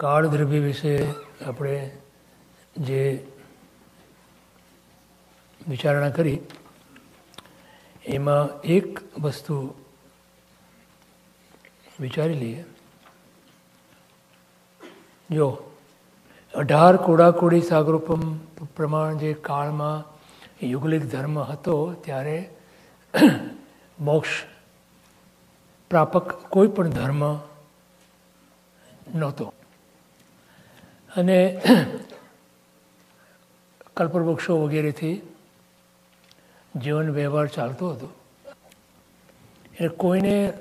કાળ દ્રવ્ય વિશે આપણે જે વિચારણા કરી, એમાં એક વસ્તુ વિચારી લઈએ. જો અઢાર કોડાકોડી સાગરોપમ પ્રમાણ જે કાળમાં યુગલિક ધર્મ હતો, ત્યારે મોક્ષ પ્રાપક કોઈ પણ ધર્મ નહોતો. અને કલ્પવૃક્ષો વગેરેથી જીવન વ્યવહાર ચાલતો હતો. એટલે કોઈને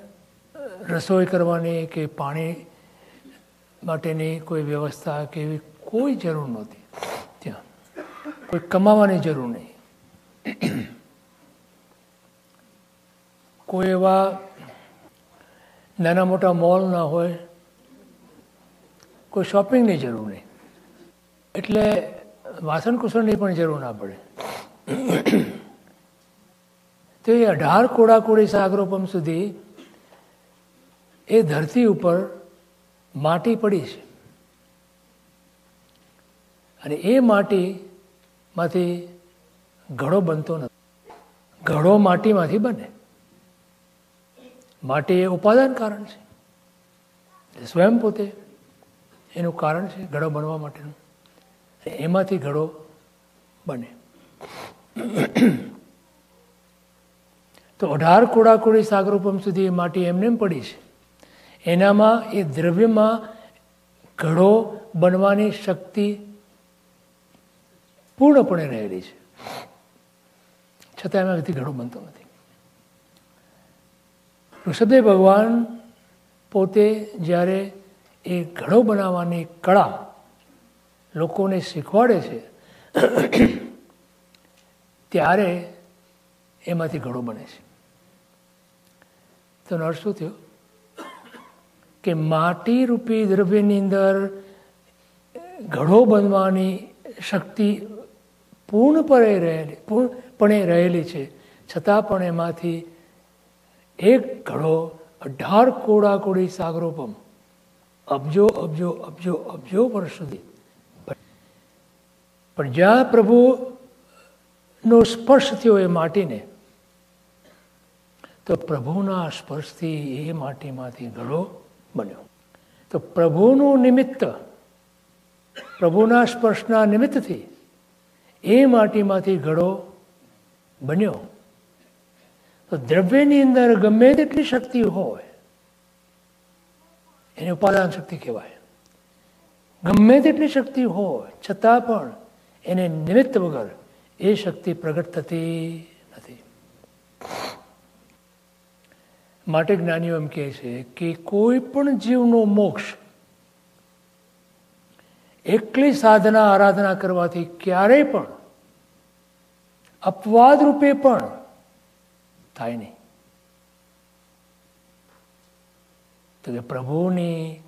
રસોઈ કરવાની કે પાણી માટેની કોઈ વ્યવસ્થા કે એવી કોઈ જરૂર નહોતી ત્યાં. કોઈ કમાવાની જરૂર નહીં. કોઈ એવા નાના મોટા મોલ ના હોય કોઈ શોપિંગની જરૂર નહીં. એટલે વાસણ કુસણની પણ જરૂર ના પડે. તો એ અઢાર કોડાકોડી સાગરોપમ સુધી એ ધરતી ઉપર માટી પડી છે. અને એ માટીમાંથી ઘડો બનતો નથી. ઘડો માટીમાંથી બને. માટી એ ઉપાદાન કારણ છે. સ્વયં પોતે એનું કારણ છે ઘડો બનવા માટેનું. એમાંથી ઘડો બને. તો અઢાર કોડાકોડી સાગરોપમ સુધી એ માટી એમને પડી છે. એનામાં એ દ્રવ્યમાં ઘડો બનવાની શક્તિ પૂર્ણપણે રહેલી છે. છતાં એમાંથી ઘડો બનતો નથી. ઋષભદેવ ભગવાન પોતે જ્યારે એ ઘડો બનાવવાની કળા લોકોને શીખવાડે છે, ત્યારે એમાંથી ઘડો બને છે. તો નર શું થયો? કે માટી રૂપી દ્રવ્યની અંદર ઘડો બનવાની શક્તિ પૂર્ણપણે રહેલી પૂર્ણપણે રહેલી છે. છતાં પણ એમાંથી એક ઘડો અઢાર કોડા કોડી સાગરોપમ અબજો અબજો અબજો અબજો વર્ષ સુધી. પણ જ્યાં પ્રભુનો સ્પર્શ થયો એ માટીને, તો પ્રભુના સ્પર્શથી એ માટીમાંથી ઘડો બન્યો. તો પ્રભુનું નિમિત્ત, પ્રભુના સ્પર્શના નિમિત્તથી એ માટીમાંથી ઘડો બન્યો. તો દ્રવ્યની અંદર ગમે તેટલી શક્તિ હોય એને ઉપાદાન શક્તિ કહેવાય. ગમે તેટલી શક્તિ હોય, છતાં પણ એને નિમિત્ત વગર એ શક્તિ પ્રગટ થતી નથી. માટે જ્ઞાનીઓ એમ કહે છે કે કોઈ પણ જીવનો મોક્ષ એકલી સાધના આરાધના કરવાથી ક્યારેય પણ અપવાદ રૂપે પણ થાય નહીં. તો કે પ્રભુની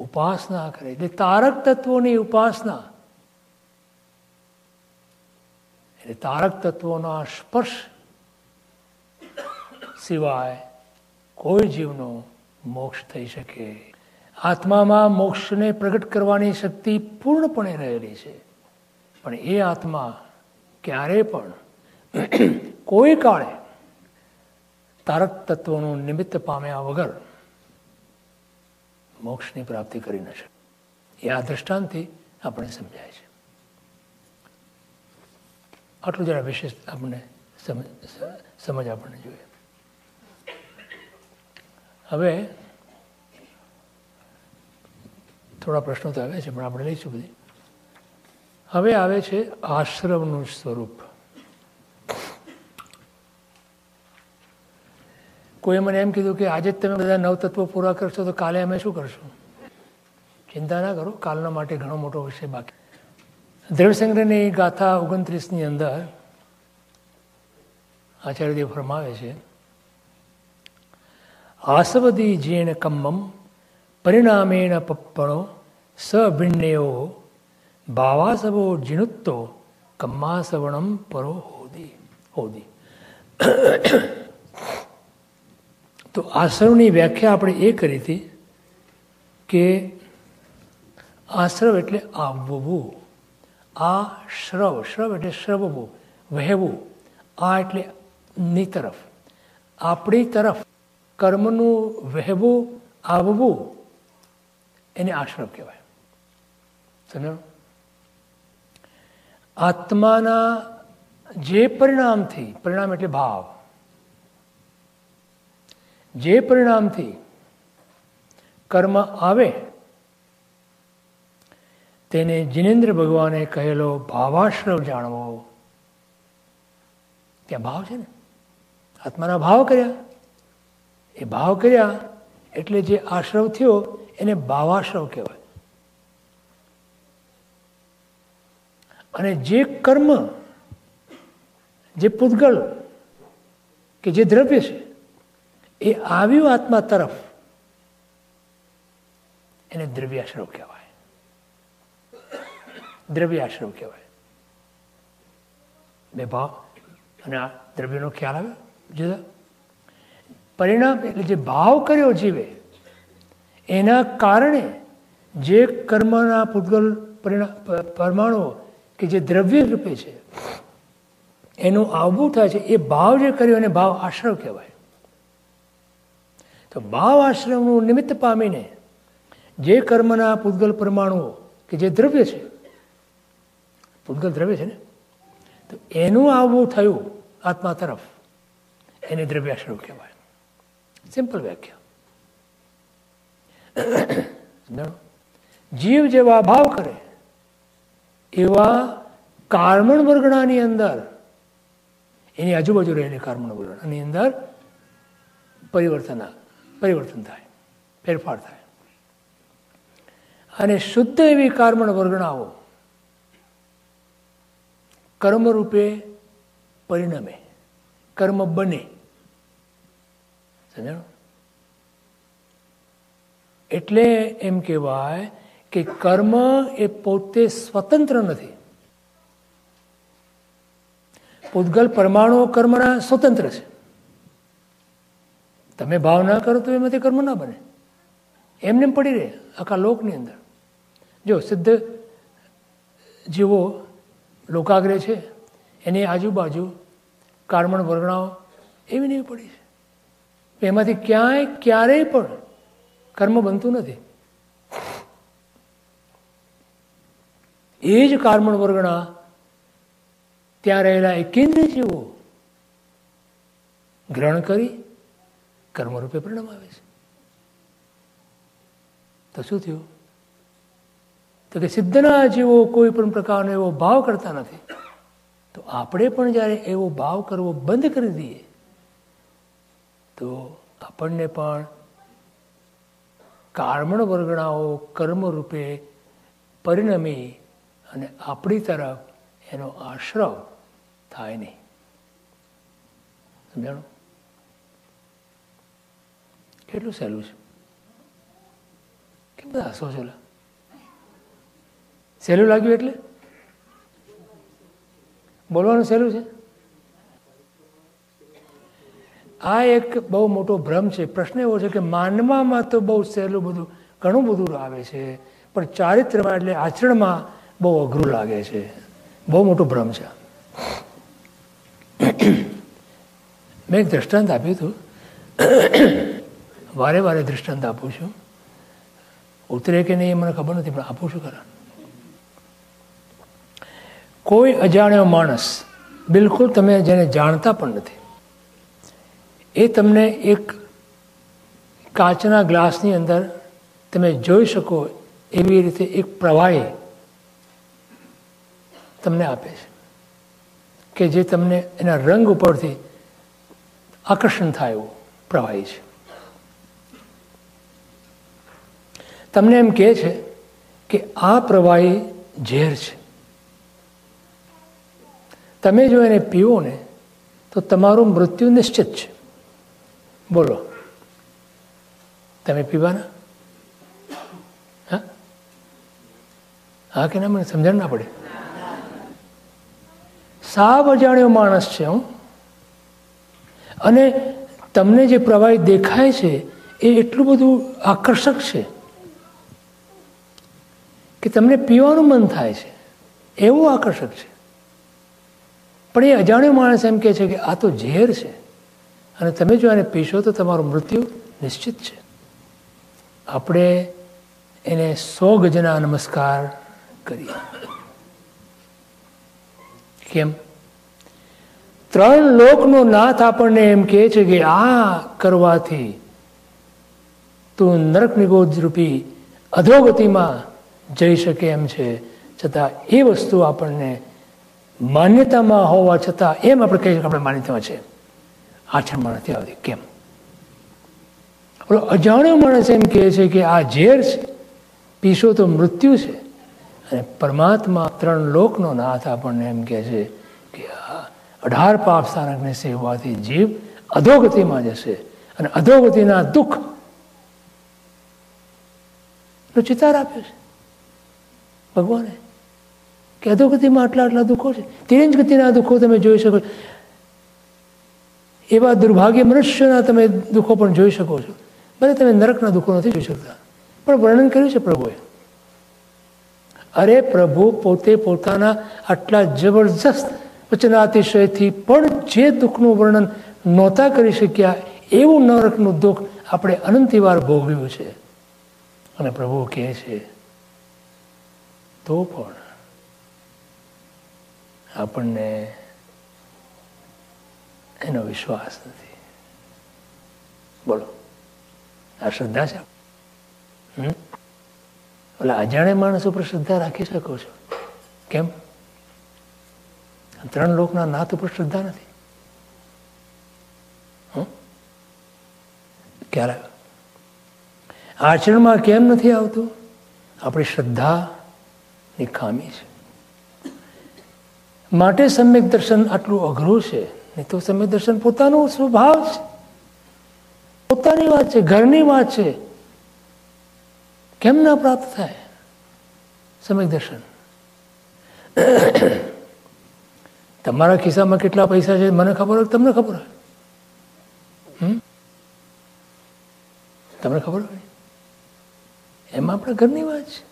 ઉપાસના કરે એટલે તારક તત્વોની ઉપાસના એટલે તારક તત્વોના સ્પર્શ સિવાય કોઈ જીવનો મોક્ષ થઈ શકે આત્મામાં મોક્ષને પ્રગટ કરવાની શક્તિ પૂર્ણપણે રહેલી છે પણ એ આત્મા ક્યારે પણ કોઈ કાળે તારક તત્વોનું નિમિત્ત પામ્યા વગર મોક્ષની પ્રાપ્તિ કરી ન શકે. એ આ દ્રષ્ટાંતથી આપણે સમજાય છે. આટલું જરા વિશેષ આપણને સમજ આપણને જોઈએ. હવે થોડા પ્રશ્નો તો આવ્યા છે, પણ આપણે લઈશું બધી. હવે આવે છે આશ્રમનું સ્વરૂપ. કોઈ મને એમ કીધું કે આજે જ તમે બધા નવતત્વો પૂરા કરશો તો કાલે અમે શું કરશું? ચિંતા ના કરો, કાલના માટે ઘણો મોટો વિષય બાકી. દ્રવ્યસંગ્રહની ગાથા ઓગણત્રીસની અંદર આચાર્યદેવ ફરમાવે છે, આસવદી જેણ કમ્મમ પરિણામેણ પપ્પણો સભિન્નેઓ ભાવાસવો જીણુત્તો કમ્માસવણમ પરો હોદી. હોદી. તો આશ્રમની વ્યાખ્યા આપણે એ કરી હતી કે આશ્રવ એટલે આવવું. આ શ્રવ શ્રવ એટલે શ્રવવું, વહેવું. આ એટલે ની તરફ. આપણી તરફ કર્મનું વહેવું, આવવું, એને આશ્રવ કહેવાય. સમજો? આત્માના જે પરિણામથી, પરિણામ એટલે ભાવ. જે પરિણામથી કર્મ આવે, તેને જિનેન્દ્ર ભગવાને કહેલો ભાવાશ્રવ જાણવો. ત્યાં ભાવ છે ને? આત્માના ભાવ કર્યા. એ ભાવ કર્યા એટલે જે આશ્રવ થયો, એને ભાવાશ્રવ કહેવાય. અને જે કર્મ, જે પૂતગલ, કે જે દ્રવ્ય છે એ આવ્યું આત્મા તરફ. એને દ્રવ્યાશ્રવ કહેવાય. દ્રવ્યાશ્રવ કહેવાય. બે ભાવ. અને આ દ્રવ્યનો ખ્યાલ આવે જુદા. પરિણામ એટલે જે ભાવ કર્યો જીવે, એના કારણે જે કર્મના પૂતગલ પરમાણુઓ કે જે દ્રવ્ય રૂપે છે, એનું આવવું થાય છે, એ ભાવ જે કર્યો એને ભાવ આશ્રવ કહેવાય. તો ભાવ આશ્રમનું નિમિત્ત પામીને જે કર્મના પૂતગલ પરમાણુઓ કે જે દ્રવ્ય છે, પૂતગલ દ્રવ્ય છે ને, તો એનું આવવું થયું આત્મા તરફ. એને દ્રવ્યાશ્રમ કહેવાય. સિમ્પલ વ્યાખ્યા. જીવ જેવા ભાવ કરે, એવા કાર્મણ વર્ગણાની અંદર, એની આજુબાજુ રહેલી કાર્મણ વર્ગણાની અંદર પરિવર્તન પરિવર્તન થાય, ફેરફાર થાય. અને શુદ્ધ એવી કર્મણ વર્ગણાઓ કર્મરૂપે પરિણમે, કર્મ બને. સમજાણું? એટલે એમ કહેવાય કે કર્મ એ પોતે સ્વતંત્ર નથી. પૂતગલ પરમાણુ કર્મના સ્વતંત્ર છે. તમે ભાવ ના કરો તો એમાંથી કર્મ ના બને. એમને પડી રહે આખા લોકની અંદર. જો સિદ્ધ જેવો લોકાગ્રહ છે, એની આજુબાજુ કાર્મણ વર્ગણાઓ એવી નહીં પડી છે. એમાંથી ક્યાંય ક્યારેય પણ કર્મ બનતું નથી. એ જ કાર્મણ વર્ગણા ત્યાં રહેલા એકેન્દ્ર જેવો ગ્રહણ કરી કર્મરૂપે પરિણામ આવે છે. તો શું થયું? તો કે સિદ્ધના જીવો કોઈ પણ પ્રકારનો એવો ભાવ કરતા નથી. તો આપણે પણ જ્યારે એવો ભાવ કરવો બંધ કરી દઈએ, તો આપણને પણ કારમણ વર્ગણાઓ કર્મરૂપે પરિણમી અને આપણી તરફ એનો આશ્રવ થાય નહીં. સમજાણું? કેટલું સહેલું છે કેમ બધા હસો છો સહેલું લાગ્યું એટલે બોલવાનું સહેલું છે આ એક બહુ મોટો ભ્રમ છે પ્રશ્ન એવો છે કે માનવામાં તો બહુ સહેલું બધું ઘણું બધું આવે છે પણ ચારિત્રમાં એટલે આચરણમાં બહુ અઘરું લાગે છે બહુ મોટો ભ્રમ છે મેં એક દ્રષ્ટાંત આપ્યું હતું વારે વારે દૃષ્ટાંત આપું છું. ઉતરે કે નહીં એ મને ખબર નથી, પણ આપું છું ખરા. કોઈ અજાણ્યો માણસ, બિલકુલ તમે જેને જાણતા પણ નથી, એ તમને એક કાચના ગ્લાસની અંદર તમે જોઈ શકો એવી રીતે એક પ્રવાહી તમને આપે છે, કે જે તમને એના રંગ ઉપરથી આકર્ષણ થાય એવું પ્રવાહી છે. તમને એમ કહે છે કે આ પ્રવાહી ઝેર છે. તમે જો એને પીવો ને, તો તમારું મૃત્યુ નિશ્ચિત છે. બોલો. તમે પીવાના? હા? હા કે ના, મને સમજણ ના પડે. સાવ અજાણ્યો માણસ છે હું. અને તમને જે પ્રવાહી દેખાય છે, એ એટલું બધું આકર્ષક છે. કે તમને પીવાનું મન થાય છે. એવું આકર્ષક છે. પણ એ અજાણ્યો માણસ એમ કહે છે કે આ તો ઝેર છે. અને તમે જો આને પીશો તો તમારું મૃત્યુ નિશ્ચિત છે. આપણે એને સો ગજના નમસ્કાર કરીએ. કેમ? ત્રણ લોકનો નાથ આપણને એમ કહે છે કે આ કરવાથી તું નરક નિગોજ રૂપી અધોગતિમાં જઈ શકે એમ છે. છતાં એ વસ્તુ આપણને માન્યતામાં હોવા છતાં એમ આપણે કહીએ આપણે માન્યતામાં છે. આચરણમાં નથી આવતી. કેમ? અજાણ્યો માણસ એમ કહે છે કે આ ઝેર છે. પીશો તો મૃત્યુ છે. અને પરમાત્મા ત્રણ લોકનો નાથ આપણને એમ કહે છે કે આ અઢાર પાપ સ્થાનકને સેવવાથી જીવ અધોગતિમાં જશે અને અધોગતિના દુઃખ નો ચિતાર આપ્યો છે. ભગવાને. કે અધોગતિમાં આટલા આટલા દુઃખો છે. તિરંજ ગતિના દુઃખો તમે જોઈ શકો એવા દુર્ભાગ્ય મનુષ્યના તમે દુઃખો પણ જોઈ શકો છો. ભલે તમે નરકના દુઃખો નથી જોઈ શકતા. પણ વર્ણન કર્યું છે પ્રભુએ. અરે પ્રભુ પોતે પોતાના આટલા જબરજસ્ત વચનાતિશયથી પણ જે દુઃખનું વર્ણન નહોતા કરી શક્યા, એવું નરકનું દુઃખ આપણે અનંતિવાર ભોગવ્યું છે. અને પ્રભુ કહે છે તો પણ આપણને એનો વિશ્વાસ નથી. બોલો. આ શ્રદ્ધા છે? ઓલા અજાણે માણસ ઉપર શ્રદ્ધા રાખી શકો છો? કેમ? ત્રણ લોકના નાથ ઉપર શ્રદ્ધા નથી? ક્યારે આચરણમાં કેમ નથી આવતું? આપણી શ્રદ્ધાની ખામી છે માટે સમ્યક દર્શન આટલું અઘરું છે, નહીં તો સમ્યક દર્શન પોતાનો સ્વભાવ છે. પોતાની વાત છે, ઘરની વાત છે. કેમ ના પ્રાપ્ત થાય સમ્યક દર્શન? તમારા ખિસ્સામાં કેટલા પૈસા છે, મને ખબર હોય તમને ખબર હોય? તમને ખબર હોય? એમાં આપણા ઘરની વાત છે.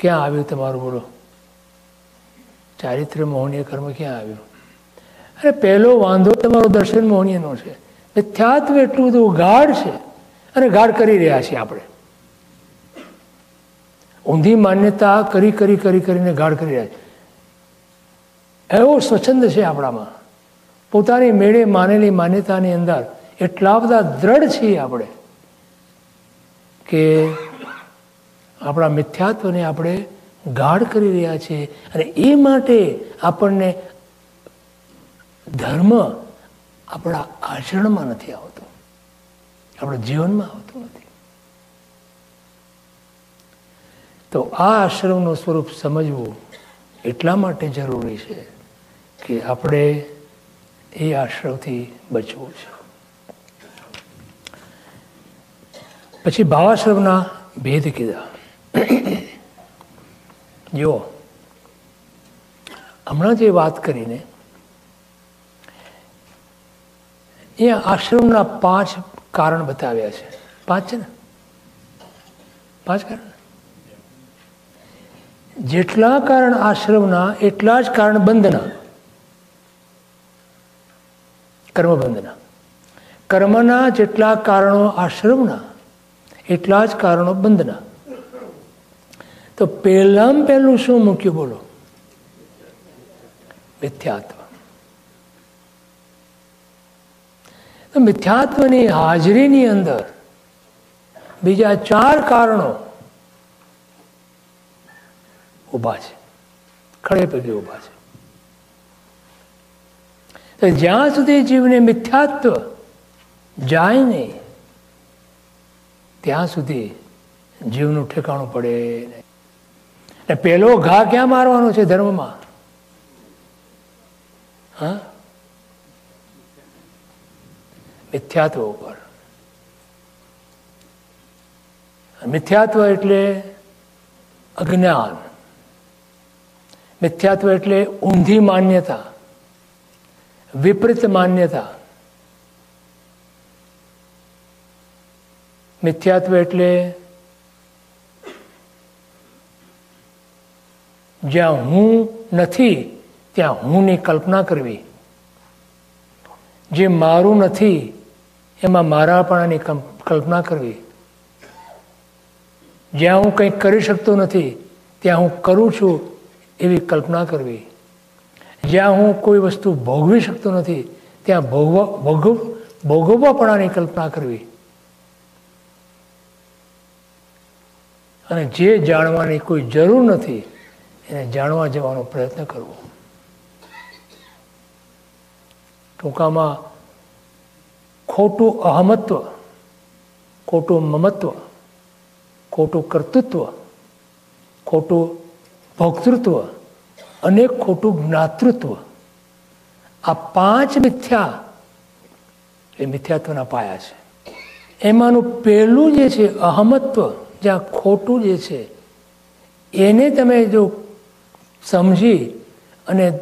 ક્યાં આવ્યું તમારું બોલો? ચારિત્ર મોહનીય કર્મ ક્યાં આવ્યું? અરે પહેલો વાંધો તમારો દર્શન મોહનીયનો છે. મિથ્યાત્વ એટલું બધું ગાઢ છે અને ગાઢ કરી રહ્યા છીએ આપણે. ઊંધી માન્યતા કરી કરી કરી, કરીને ગાઢ કરી રહ્યા છે એવો સ્વચ્છંદ છે આપણામાં. પોતાની મેળે માનેલી માન્યતાની અંદર એટલા બધા દ્રઢ છીએ આપણે કે આપણા મિથ્યાત્વને આપણે ગાઢ કરી રહ્યા છીએ અને એ માટે આપણને ધર્મ આપણા આચરણમાં નથી આવતો. આપણા જીવનમાં આવતો નથી. તો આ આશ્રમનું સ્વરૂપ સમજવું એટલા માટે જરૂરી છે કે આપણે એ આશ્રમથી બચવું છે. પછી ભાવાશ્રમના ભેદ કીધા. જો, હમણાં જે વાત કરીને, એ આશ્રમના પાંચ કારણ બતાવ્યા છે. પાંચ છે ને? પાંચ કારણ? જેટલા કારણ આશ્રમના, એટલા જ કારણ બંધના. કર્મબંધના. કર્મના જેટલા કારણો આશ્રમના, એટલા જ કારણો બંધના. તો પહેલામાં પહેલું શું મૂક્યું બોલો? મિથ્યાત્વ. તો મિથ્યાત્વની હાજરીની અંદર બીજા ચાર કારણો ઊભા છે. ખડે પગે ઊભા છે. તો જ્યાં સુધી જીવને મિથ્યાત્વ જાય નહીં, ત્યાં સુધી જીવનું ઠેકાણું પડે નહીં. ને પેલો ઘા ક્યાં મારવાનો છે ધર્મમાં? હા? મિથ્યાત્વ ઉપર. મિથ્યાત્વ એટલે અજ્ઞાન. મિથ્યાત્વ એટલે ઊંધી માન્યતા. વિપરીત માન્યતા. મિથ્યાત્વ એટલે જ્યાં હું નથી, ત્યાં હુંની કલ્પના કરવી. જે મારું નથી, એમાં મારાપણાની કલ્પના કરવી. જ્યાં હું કંઈક કરી શકતો નથી, ત્યાં હું કરું છું એવી કલ્પના કરવી. જ્યાં હું કોઈ વસ્તુ ભોગવી શકતો નથી, ત્યાં ભોગવા, ભોગવ, ભોગવવાપણાની કલ્પના કરવી. અને જે જાણવાની કોઈ જરૂર નથી એને જાણવા જવાનો પ્રયત્ન કરવો. ટૂંકામાં ખોટું અહમત્વ, ખોટું મમત્વ, ખોટું કર્તૃત્વ, ખોટું ભોક્તૃત્વ અને ખોટું જ્ઞાતૃત્વ, આ પાંચ મિથ્યા એ મિથ્યાત્વના પાયા છે. એમાંનું પહેલું જે છે અહમત્વ, જ્યાં ખોટું જે છે, એને તમે જો સમજી અને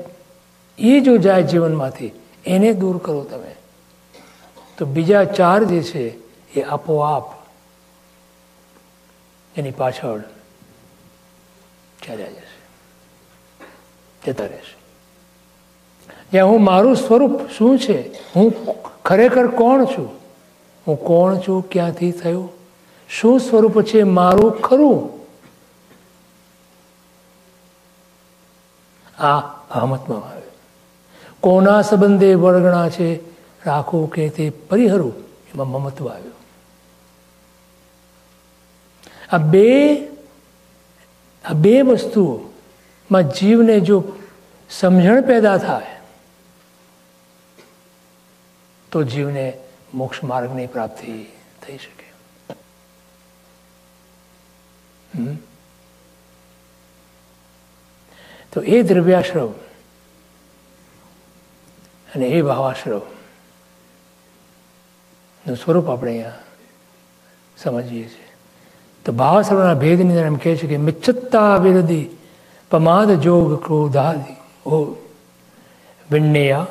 એ જો જાય જીવનમાંથી એને દૂર કરો તમે. તો બીજા ચાર જે છે એ આપોઆપ એની પાછળ ચાલ્યા જશે. જતા રહેશે. જ્યાં હું મારું સ્વરૂપ શું છે? હું ખરેખર કોણ છું? હું કોણ છું? ક્યાંથી થયું? શું સ્વરૂપ છે મારું ખરું? આ અહમતમાં આવે. કોના સંબંધે વળગણા છે, રાખો કે તે પરિહરો, એમાં મમત્વ આવ્યું. આ બે આ બે વસ્તુઓમાં જીવને જો સમજણ પેદા થાય, તો જીવને મોક્ષ માર્ગની પ્રાપ્તિ થઈ શકે. તો એ દ્રવ્યાશ્રવ. અને એ ભાવાશ્રવ. નું સ્વરૂપ આપણે અહીંયા સમજીએ છીએ. તો ભાવાશ્રવના ભેદની અંદર એમ કહે છે કે મિચ્છતા વિરધી પમાદ જોગ ક્રોધાદિ. ઓ વિણ્યા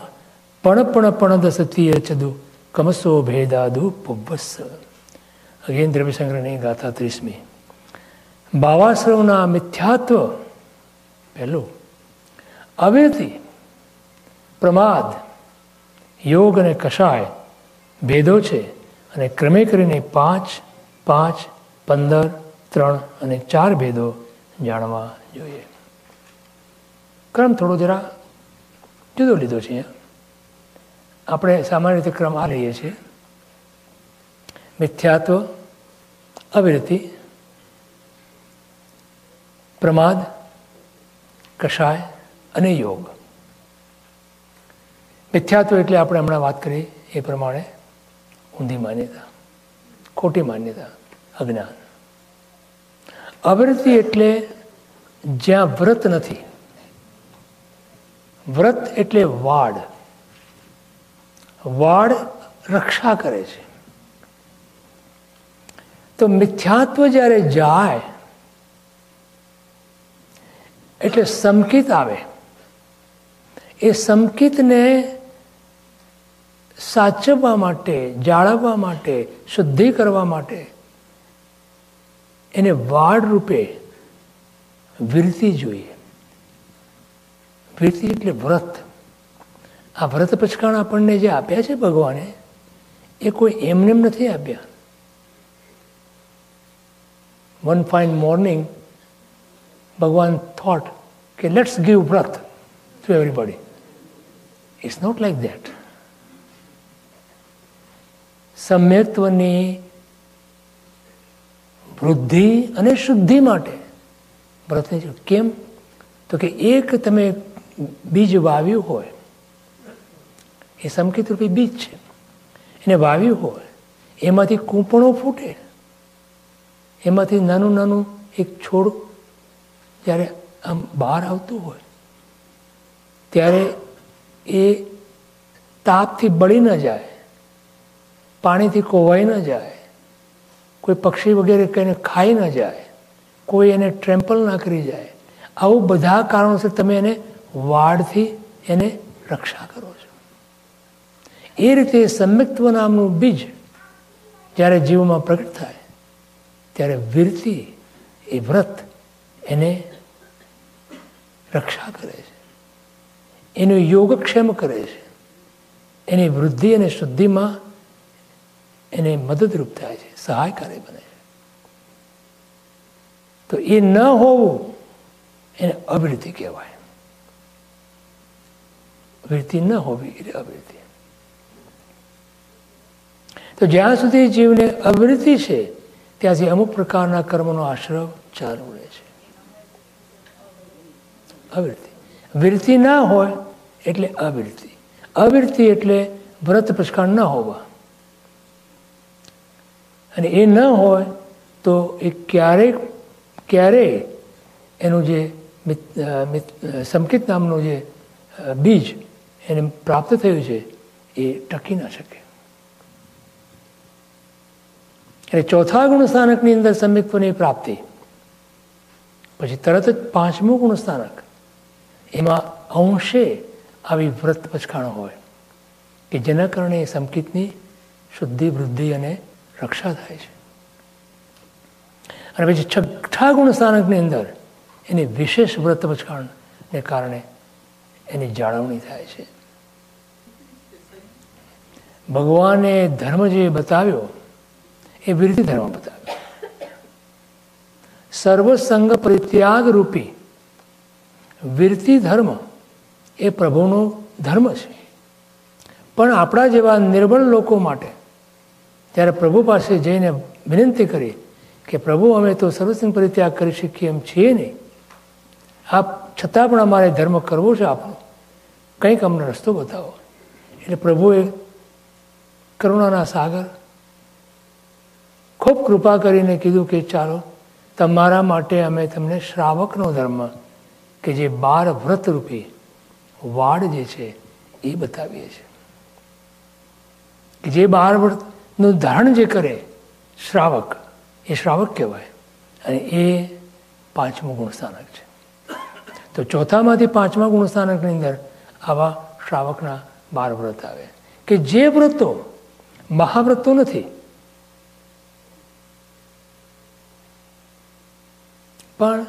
પણ પણ પણ દસતીય ચદુ કમસો ભેદાદુ પુબ્બસ. અગેન દ્રવ્ય સંગ્રહની ગાથા ત્રીસમી. ભાવાશ્રવના મિથ્યાત્વ, પહેલું અવિરતિ પ્રમાદ, યોગ અને કષાય ભેદો છે અને ક્રમે કરીને પાંચ પાંચ, પંદર, ત્રણ અને ચાર ભેદો જાણવા જોઈએ. ક્રમ થોડો જરા જુદો લીધો છે. આપણે સામાન્ય રીતે ક્રમ આ લઈએ છીએ. મિથ્યાત્વ અવિરતિ પ્રમાદ કષાય અને યોગ. મિથ્યાત્વ એટલે આપણે હમણાં વાત કરી એ પ્રમાણે ઊંધી માન્યતા, ખોટી માન્યતા, અજ્ઞાન. અવ્રતિ એટલે જ્યાં વ્રત નથી. વ્રત એટલે વાડ. વાડ રક્ષા કરે છે. તો મિથ્યાત્વ જ્યારે જાય, એટલે સમકિત આવે. એ સમકિતને સાચવવા માટે, જાળવવા માટે, શુદ્ધિ કરવા માટે એને વાડ રૂપે વિરતી જોઈએ. વિરતી એટલે વ્રત. આ વ્રત પચકાણ આપણને જે આપ્યા છે ભગવાને, એ કોઈ એમનેમ નથી આપ્યા. વન ફાઇન મોર્નિંગ ભગવાન થોટ કે લેટ્સ ગીવ વ્રત to everybody it's not like that સમ્યક્ત્વની વૃદ્ધિ અને શુદ્ધિ માટે વ્રતની જરૂર કેમ? તો કે એક તમે બીજ વાવ્યું હોય, એ સંકેત રૂપી બીજ છે. એને વાવ્યું હોય, એમાંથી કૂંપણો ફૂટે, એમાંથી નાનું નાનું એક છોડ જ્યારે આમ બહાર આવતું હોય, ત્યારે એ તાપથી બળી ન જાય, પાણીથી કોવાઈ ન જાય, કોઈ પક્ષી વગેરે કંઈને ખાઈ ન જાય, કોઈ એને ટ્રેમ્પલ ના કરી જાય, આવું બધા કારણોસર તમે એને વાડથી એને રક્ષા કરો છો. એ રીતે સમ્યક્ત્વ નામનું બીજ જ્યારે જીવમાં પ્રગટ થાય, ત્યારે વીરતી એ વ્રત એને રક્ષા કરે છે. એનું યોગક્ષેમ કરે છે. એની વૃદ્ધિ અને શુદ્ધિમાં એને મદદરૂપ થાય છે, સહાયકારી બને છે. તો એ ન હોવું એને અવૃત્તિ કહેવાય. વૃત્તિ ન હોવી એટલે અભિવૃદ્ધિ તો જ્યાં સુધી જીવને અવૃત્તિ છે ત્યાંથી અમુક પ્રકારના કર્મનો આશ્રવ ચાલુ રહે છે. અવૃત્તિ વૃત્તિ ના હોય એટલે અવિરતિ. અવિરતિ એટલે વ્રત પ્રસ્કાર ન હોવા. અને એ ન હોય તો એ ક્યારેક ક્યારેય એનું જે સંકિત નામનું જે બીજ એને પ્રાપ્ત થયું છે, એ ટકી ના શકે. એટલે ચોથા ગુણસ્થાનકની અંદર સમિત્વની પ્રાપ્તિ. પછી તરત જ પાંચમું ગુણસ્થાનક. એમાં અંશે આવી વ્રત પચખાણો હોય કે જેના કારણે એ સંકિતની શુદ્ધિ, વૃદ્ધિ અને રક્ષા થાય છે. અને પછી છઠ્ઠા ગુણસ્થાનકની અંદર એની વિશેષ વ્રત પચખાણને કારણે એની જાળવણી થાય છે. ભગવાને ધર્મ જે બતાવ્યો, એ વિરતિ ધર્મ બતાવ્યો. સર્વસંગ પરિત્યાગ રૂપી વિરતિ ધર્મ એ પ્રભુનો ધર્મ છે. પણ આપણા જેવા નિર્બળ લોકો માટે ત્યારે પ્રભુ પાસે જઈને વિનંતી કરી કે પ્રભુ, અમે તો સર્વસંગ પરિત્યાગ કરી શકીએ એમ છીએ નહીં. આપ છતાં પણ અમારે ધર્મ કરવો છે આપણો. કંઈક અમને રસ્તો બતાવો. એટલે પ્રભુએ કરુણાના સાગર ખૂબ કૃપા કરીને કીધું કે ચાલો, તમારા માટે અમે તમને શ્રાવકનો ધર્મ કે જે બાર વ્રતરૂપી વાડ જે છે એ બતાવીએ છીએ. જે બાર વ્રતનું ધારણ જે કરે, શ્રાવક, એ શ્રાવક કહેવાય અને એ પાંચમું ગુણસ્થાનક છે. તો ચોથામાંથી પાંચમા ગુણસ્થાનકની અંદર આવા શ્રાવકના બાર વ્રત આવે. કે જે વ્રતો મહાવ્રતો નથી, પણ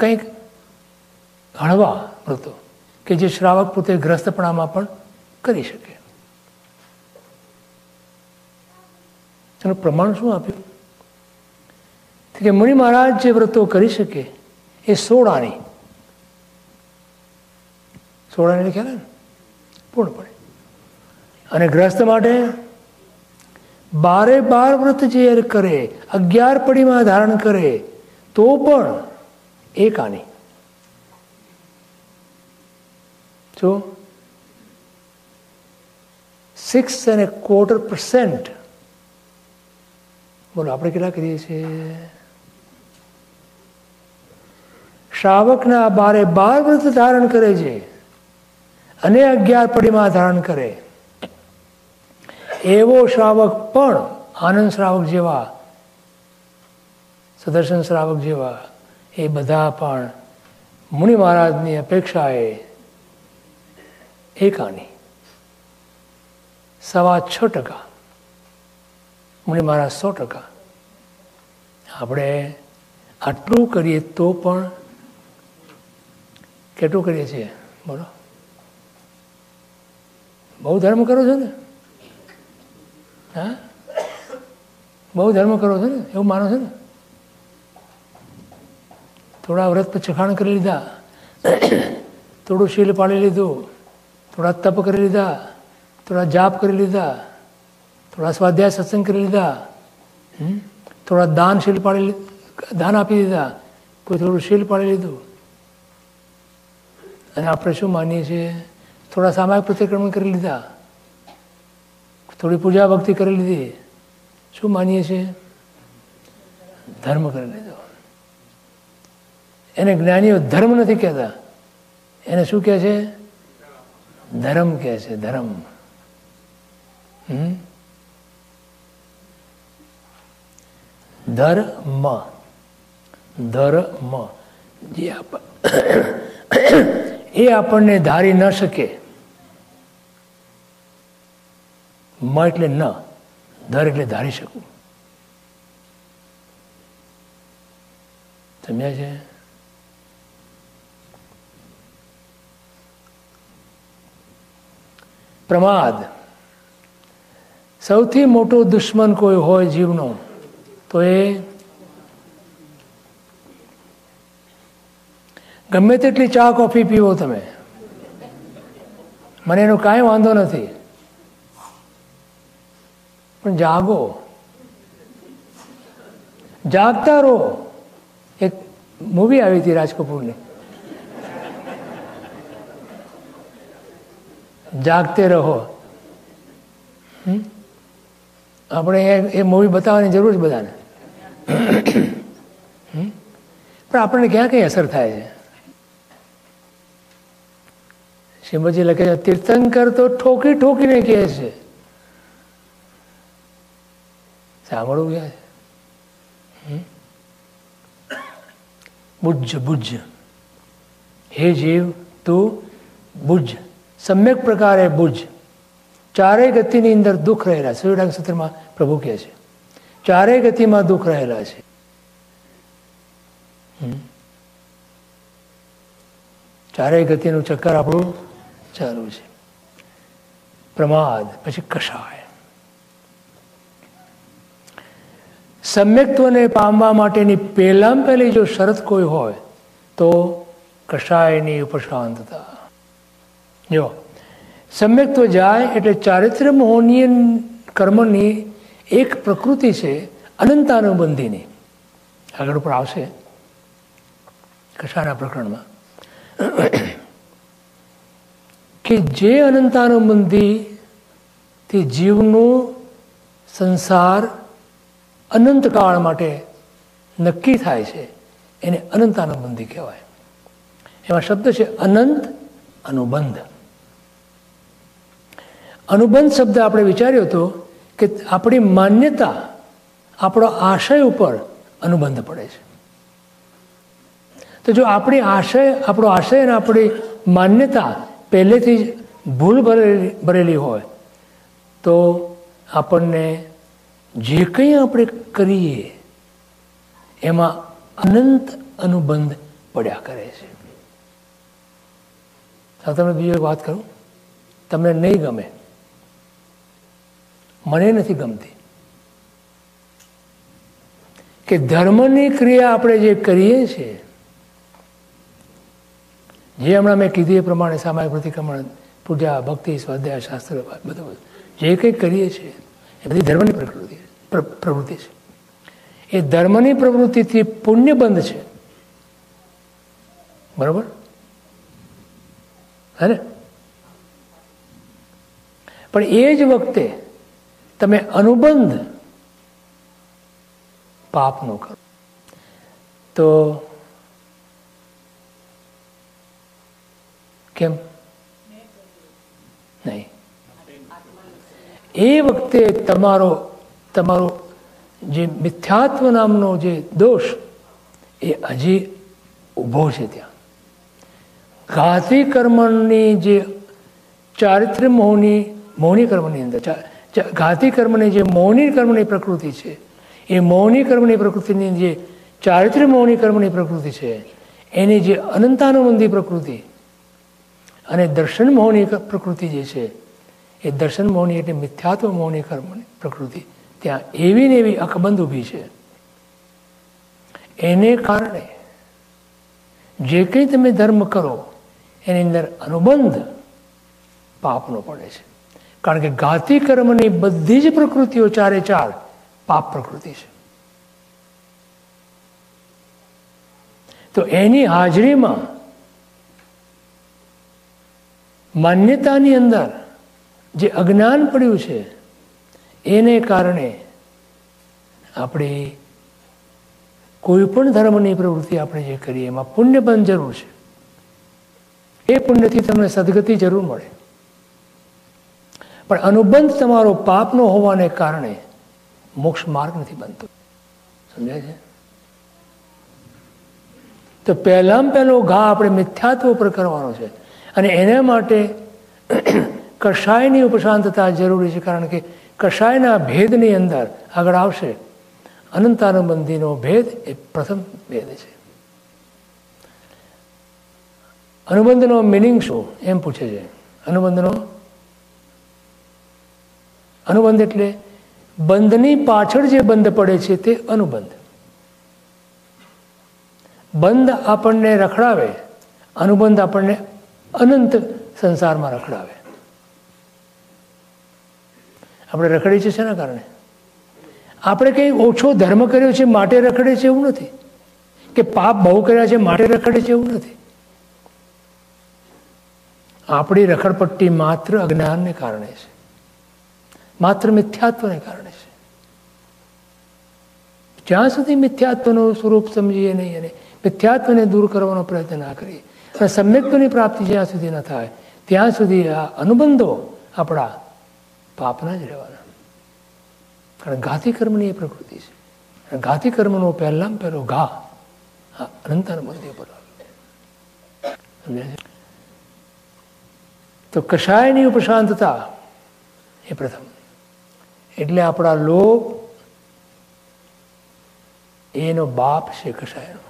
કંઈક હળવા વ્રતો કે જે શ્રાવક પોતે ગ્રસ્તપણામાં પણ કરી શકે. એનું પ્રમાણ શું આપ્યું? કે મુનિ મહારાજ જે વ્રતો કરી શકે એ સોળાની સોળાની ખ્યાલ ને? પૂર્ણપણે. અને ગ્રસ્ત માટે બારે બાર વ્રત જે કરે, અગિયાર પડીમાં ધારણ કરે, તો પણ એક આની જો સિક્સ અને ક્વોટર પર્સન્ટ બોલો આપણે કેટલા કરીએ છીએ શ્રાવકના બારે બાર વ્રત ધારણ કરે છે અને અગિયાર પડીમાં ધારણ કરે એવો શ્રાવક પણ આનંદ શ્રાવક જેવા સુદર્શન શ્રાવક જેવા એ બધા પણ મુનિ મહારાજની અપેક્ષાએ એકાની. સવા છ ટકા. મને મારા સો ટકા. આપણે આટલું કરીએ તો પણ કેટલું કરીએ છીએ? બોલો. બહુ ધર્મ કરો છો ને? હા? બહુ ધર્મ કરો છો ને? એવું માનો છો ને? થોડા વ્રત ચખાણ કરી લીધા. થોડું શીલ પાડી લીધું. થોડા તપ કરી લીધા થોડા જાપ કરી લીધા થોડા સ્વાધ્યાય સત્સંગ કરી લીધા થોડા દાન શીલ પાડી દાન આપી દીધા કોઈ થોડું શીલ પાડી લીધું અને આપણે શું માનીએ છીએ થોડા સામાયિક પ્રતિક્રમણ કરી લીધા થોડી પૂજા ભક્તિ કરી લીધી શું માનીએ છીએ ધર્મ કરી લીધો એને જ્ઞાનીઓ ધર્મ નથી કહેતા એને શું કહે છે ધર્મ કહે છે, ધર્મ. ધર્મ. ધર્મ. જે એ આપણને ધારી ન શકે. મ એટલે ન, ધર એટલે ધારી શકું. સમજ્યા છે? પ્રમાદ. સૌથી મોટો દુશ્મન કોઈ હોય જીવનો, તો એ ગમે તેટલી ચા, કોફી પીવો તમે. મને એનો કાંઈ વાંધો નથી. પણ જાગો. જાગતા રહો. એક મૂવી આવી હતી રાજ કપૂરની જાગતે રહો? આપણે એ- મૂવી બતાવવાની જરૂર છે બધાને? પણ આપણને ક્યાં કઈ અસર થાય છે? શ્રીમદજી લખે છે, તીર્થંકર તો ઠોકી ઠોકીને કહે છે. સાંભળવું ક્યાં છે? હમ? બુજ્જ બુજ્જ. હે જીવ, તું બુજ્જ. સમ્યક પ્રકારે ભુજ ચારેય ગતિની અંદર દુઃખ રહેલા સૂર્યડાંગ સૂત્રમાં પ્રભુ કહે છે ચારેય ગતિમાં દુઃખ રહેલા છે. ચારેય ગતિનું ચક્કર આપણું ચાલુ છે પ્રમાદ પછી કષાય સમ્યક્ત્વને પામવા માટેની પહેલાં પહેલી જો શરત કોઈ હોય તો કષાયની ઉપશાંતતા જો સમ્યક્ત્વ જાય એટલે ચારિત્ર્ય મોહનીય કર્મની એક પ્રકૃતિ છે અનંતાનુબંધીની. આગળ ઉપર આવશે કશાના પ્રકરણમાં. કે જે અનંતાનુબંધીથી જીવનું સંસાર અનંતકાળ માટે નક્કી થાય છે, એને અનંતાનુબંધી કહેવાય. એમાં શબ્દ છે અનંત અનુબંધ. અનુબંધ શબ્દ આપણે વિચાર્યો હતો કે આપણી માન્યતા, આપણો આશય ઉપર અનુબંધ પડે છે. તો જો આપણી આશય, આપણો આશય અને આપણી માન્યતા પહેલેથી જ ભૂલ ભરેલી ભરેલી હોય, તો આપણને જે કંઈ આપણે કરીએ, એમાં અનંત અનુબંધ પડ્યા કરે છે. તમે બીજી વાત કરું? તમને નહીં ગમે મને નથી ગમતી. કે ધર્મની ક્રિયા આપણે જે કરીએ છીએ, જે હમણાં મેં કીધું એ પ્રમાણે સામાયિક પ્રતિક્રમણ, પૂજા, ભક્તિ, સ્વાધ્યાય, શાસ્ત્ર, બધું જે કંઈ કરીએ છીએ, એ બધી ધર્મની પ્રકૃતિ પ્રવૃત્તિ છે. એ ધર્મની પ્રવૃત્તિથી પુણ્ય બંધ છે. બરાબર? હે ને? પણ એ જ વખતે તમે અનુબંધ પાપનો કરો. તો કેમ? નહીં. એ વખતે તમારો તમારો જે મિથ્યાત્વ નામનો જે દોષ, એ હજી ઊભો છે ત્યાં. ઘાતી કર્મની જે ચારિત્ર્ય મોહની મોહની કર્મની અંદર ઘાતી કર્મની જે મૌની કર્મની પ્રકૃતિ છે, એ મૌની કર્મની પ્રકૃતિની જે ચારિત્ર્ય મૌની કર્મની પ્રકૃતિ છે, એની જે અનંતાનુબંધી પ્રકૃતિ અને દર્શન મોહની પ્રકૃતિ જે છે, એ દર્શન મોહની એટલે મિથ્યાત્વ મૌની કર્મની પ્રકૃતિ. ત્યાં એવી ને એવી અકબંધ ઊભી છે. એને કારણે જે કંઈ તમે ધર્મ કરો, એની અંદર અનુબંધ પાપનો પડે છે. કારણ કે ઘાતી કર્મની બધી જ પ્રકૃતિઓ ચારે ચાર પાપ પ્રકૃતિ છે. તો એની હાજરીમાં માન્યતાની અંદર જે અજ્ઞાન પડ્યું છે, એને કારણે આપણે કોઈ પણ ધર્મની પ્રવૃત્તિ આપણે જે કરીએ, એમાં પુણ્ય પણ જરૂર છે. એ પુણ્યથી તમને સદગતિ જરૂર મળે. પણ અનુબંધ તમારો પાપનો હોવાને કારણે મોક્ષ માર્ગ નથી બનતો. સમજાય છે? તો પહેલાં પહેલો ઘા આપણે મિથ્યાત્વ ઉપર કરવાનો છે. અને એના માટે કષાયની ઉપશાંતતા જરૂરી છે, કારણ કે કષાયના ભેદની અંદર આગળ આવશે. અનંતાનુબંધીનો ભેદ એ પ્રથમ ભેદ છે. અનુબંધનો મિનિંગ શું? એમ પૂછે છે. અનુબંધનો અનુબંધ એટલે બંધની પાછળ જે બંધ પડે છે તે અનુબંધ. બંધ આપણને રખડાવે, અનુબંધ આપણને અનંત સંસારમાં રખડાવે. આપણે રખડીએ છીએ શેના કારણે? આપણે કંઈ ઓછો ધર્મ કર્યો છે માટે રખડે છે એવું નથી. કે પાપ બહુ કર્યા છે માટે રખડે છે એવું નથી. આપણી રખડપટ્ટી માત્ર અજ્ઞાનને કારણે છે. માત્ર મિથ્યાત્વને કારણે છે. જ્યાં સુધી મિથ્યાત્વનું સ્વરૂપ સમજીએ નહીં અને મિથ્યાત્વને દૂર કરવાનો પ્રયત્ન ના કરીએ અને સમ્યક્ત્વની પ્રાપ્તિ જ્યાં સુધી ન થાય, ત્યાં સુધી આ અનુબંધો આપણા પાપના જ રહેવાના. કારણ ઘાતી કર્મની એ પ્રકૃતિ છે. ઘાતી કર્મનો પહેલામાં પહેલો ઘા આ અનંત અનુબંધી ઉપર તો કશાયની ઉપશાંતતા એ પ્રથમ. એટલે આપણા લોભ એનો બાપ છે કસાયનો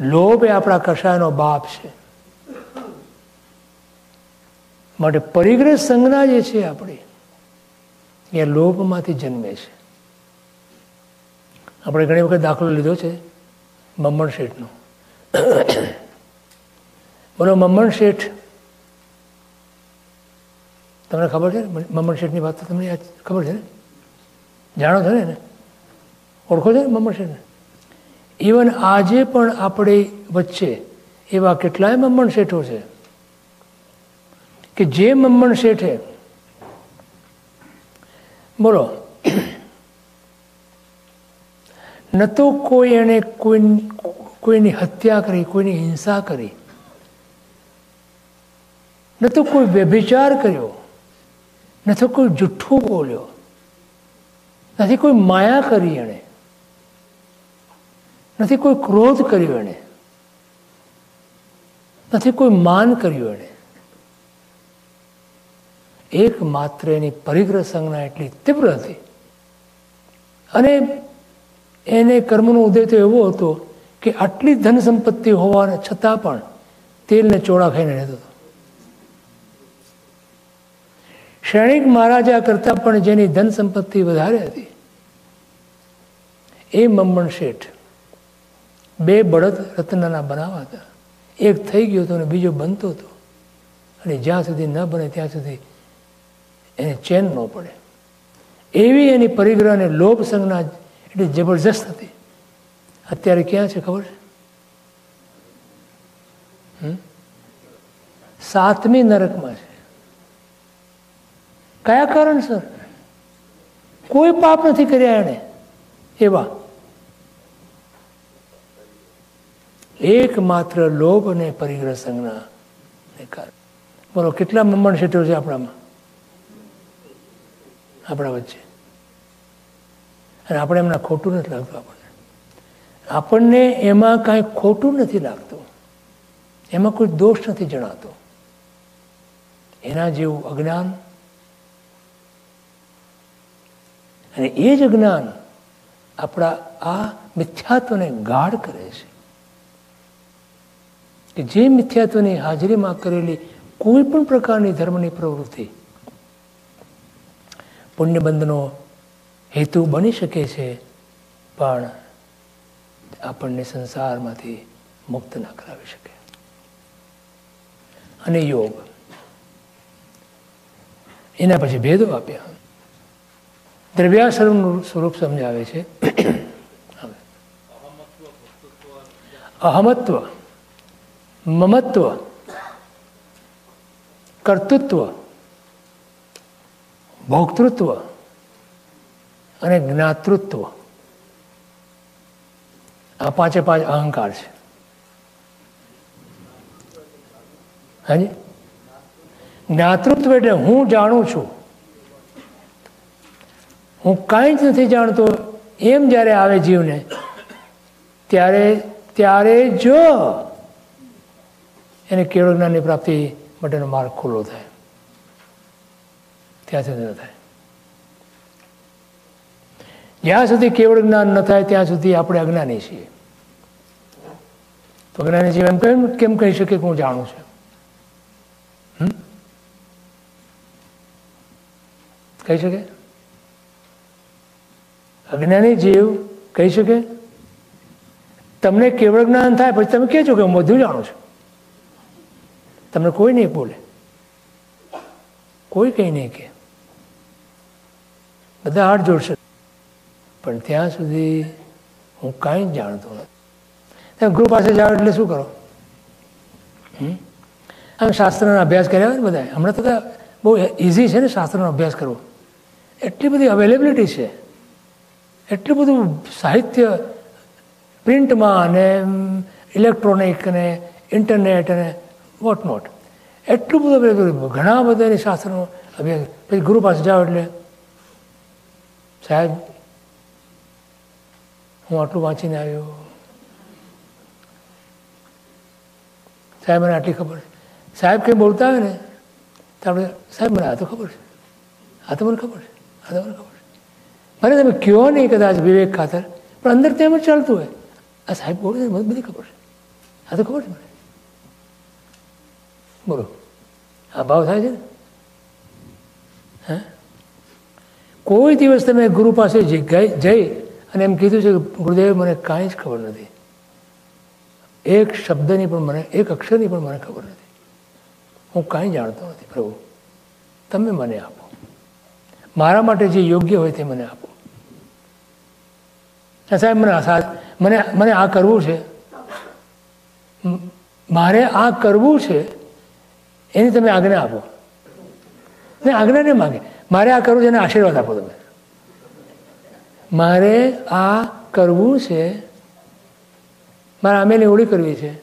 લોભ એ આપણા કસાયનો બાપ છે. માટે પરિગ્રહ સંજ્ઞા જે છે આપણી, એ લોભમાંથી જન્મે છે. આપણે ઘણી વખત દાખલો લીધો છે મમ્મણ શેઠનો. બોલો મમ્મણ શેઠ તમને ખબર છે ને? મમ્મણ શેઠની વાત તો તમને ખબર છે ને? જાણો છો ને એને? ઓળખો છો ને મમ્મણ શેઠને? ઇવન આજે પણ આપણી વચ્ચે એવા કેટલાય મમ્મણ શેઠો છે કે જે મમ્મણ શેઠે, બોલો, ન તો કોઈ એણે કોઈ, કોઈની હત્યા કરી, કોઈની હિંસા કરી, ન તો કોઈ વ્યભિચાર કર્યો ન તો કોઈ જુઠ્ઠું બોલ્યો. નથી કોઈ માયા કરી એણે. નથી કોઈ ક્રોધ કર્યો એણે. નથી કોઈ માન કર્યું એણે. એકમાત્ર એની પરિગ્રહ સંજ્ઞા એટલી તીવ્ર હતી. અને એને કર્મનો ઉદય તો એવો હતો કે આટલી ધન સંપત્તિ હોવાને છતાં પણ તેલને ચોળા ખાઈને રહેતો હતો. શ્રેણિક મહારાજા કરતાં પણ જેની ધન સંપત્તિ વધારે હતી. એ મમ્મણ શેઠ બે બળદ રત્નના બનાવા હતા. એક થઈ ગયો હતો અને બીજો બનતો હતો. અને જ્યાં સુધી ન બને ત્યાં સુધી એને ચેન ન પડે. એવી એની પરિગ્રહ અને લોભ સંજ્ઞા એટલી જબરજસ્ત હતી. અત્યારે ક્યાં છે ખબર છે? સાતમી નરકમાં છે. કયા કારણસર કોઈ પાપ નથી કર્યા એણે. એવા. એકમાત્ર લોભ અને પરિગ્રહ સંજ્ઞા બોલો, કેટલા મમણ શેઠો છે આપણામાં? આપણા વચ્ચે. અને આપણે એમના ખોટું નથી લાગતું આપણને. આપણને એમાં કાંઈ ખોટું નથી લાગતું. એમાં કોઈ દોષ નથી જણાતો. એના જેવું અજ્ઞાન અને એ જ જ્ઞાન આપણા આ મિથ્યાત્વને ગાઢ કરે છે. કે જે મિથ્યાત્વની હાજરીમાં કરેલી કોઈ પણ પ્રકારની ધર્મની પ્રવૃત્તિ પુણ્યબંધનો હેતુ બની શકે છે, પણ આપણને સંસારમાંથી મુક્ત ના કરાવી શકે. અને યોગ. એના પછી ભેદો આપ્યા. દ્રવ્યાશ્રમનું સ્વરૂપ સમજાવે છે. અહમત્વ, મમત્વ, કર્તૃત્વ, ભોક્તૃત્વ અને જ્ઞાતૃત્વ. આ પાંચે પાંચ અહંકાર છે. હાજી? જ્ઞાતૃત્વ એટલે હું જાણું છું હું કાંઈ જ નથી જાણતો, એમ જ્યારે આવે જીવને, ત્યારે ત્યારે જો એને કેવળ જ્ઞાનની પ્રાપ્તિ માટેનો માર્ગ ખુલ્લો થાય. ત્યાં સુધી ન થાય. જ્યાં સુધી કેવળ જ્ઞાન ન થાય, ત્યાં સુધી આપણે અજ્ઞાની છીએ. તો અજ્ઞાની છીએ એમ કેમ કેમ કહી શકીએ કે હું જાણું છું? કહી શકે? અજ્ઞાની જીવ કહી શકે? તમને કેવળ જ્ઞાન થાય, પછી તમે કહેજો કે હું બધું જાણું છું. તમને કોઈ નહીં બોલે. કોઈ કંઈ નહીં કે બધા હાથ જોડશે. પણ ત્યાં સુધી હું કાંઈ જ જાણતો નથી. તમે ગુરુ પાસે જાઓ એટલે શું કરો? આમ શાસ્ત્રનો અભ્યાસ કર્યા હોય ને બધા હમણાં તો બહુ ઇઝી છે ને શાસ્ત્રનો અભ્યાસ કરવો. એટલી બધી અવેલેબિલિટી છે. એટલું બધું સાહિત્ય પ્રિન્ટમાં અને ઇલેક્ટ્રોનિક અને ઇન્ટરનેટ અને વોટ નોટ એટલું બધું available. ઘણા બધા શાસ્ત્રનો અભ્યાસ પછી ગુરુ પાસે જાઓ એટલે, સાહેબ, હું આટલું વાંચીને આવ્યો. સાહેબ, મને આટલી ખબર છે. સાહેબ કંઈ બોલતા હોય ને, તો આપણે, સાહેબ, મને આ તો ખબર છે. આ તો મને ખબર છે. આ તો મને ખબર છે. મને તમે કહો નહીં કદાચ વિવેક ખાતર, પણ અંદર તેમ જ ચાલતું હોય. આ સાહેબ બોલે મને બધી ખબર છે. આ તો ખબર છે મને. બોલો. આ ભાવ થાય છે ને? હે? કોઈ દિવસ તમે ગુરુ પાસે જઈ અને એમ કીધું છે કે, ગુરુદેવ, મને કાંઈ જ ખબર નથી. એક શબ્દની પણ મને, એક અક્ષરની પણ મને ખબર નથી. હું કાંઈ જાણતો નથી, પ્રભુ. તમે મને આપો. મારા માટે જે યોગ્ય હોય તે મને આપો. સાહેબ, મને મને મને આ કરવું છે. મારે આ કરવું છે, એની તમે આજ્ઞા આપો. ને આજ્ઞા નહીં માગે. મારે આ કરવું છે એને આશીર્વાદ આપો તમે. મારે આ કરવું છે, મારે આમેલી ઓળી કરવી છે,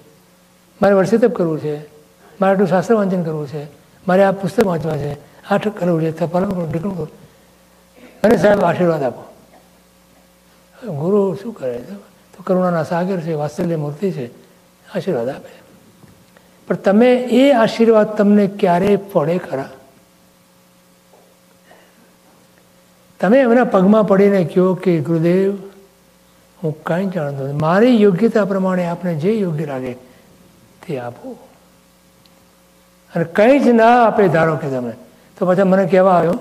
મારે વર્ષિતપ કરવું છે, મારે આટલું શાસ્ત્ર વાંચન કરવું છે, મારે આ પુસ્તક વાંચવા છે આ ઠ- કરવું છે તપાલ કરવું ઢીકણું કરવું મને સાહેબ આશીર્વાદ આપો. ગુરુ શું કરે તો કરુણાના સાગર છે, વાત્સલ્ય મૂર્તિ છે, આશીર્વાદ આપે. પણ તમે એ આશીર્વાદ તમને ક્યારે પડે ખરા? તમે એમના પગમાં પડીને કહો કે, ગુરુદેવ, હું કાંઈ જાણતો નથી. મારી યોગ્યતા પ્રમાણે આપને જે યોગ્ય લાગે તે આપો. અને કંઈ જ ના આપે ધારો કે તમે તો પાછા મને કહેવા આવ્યો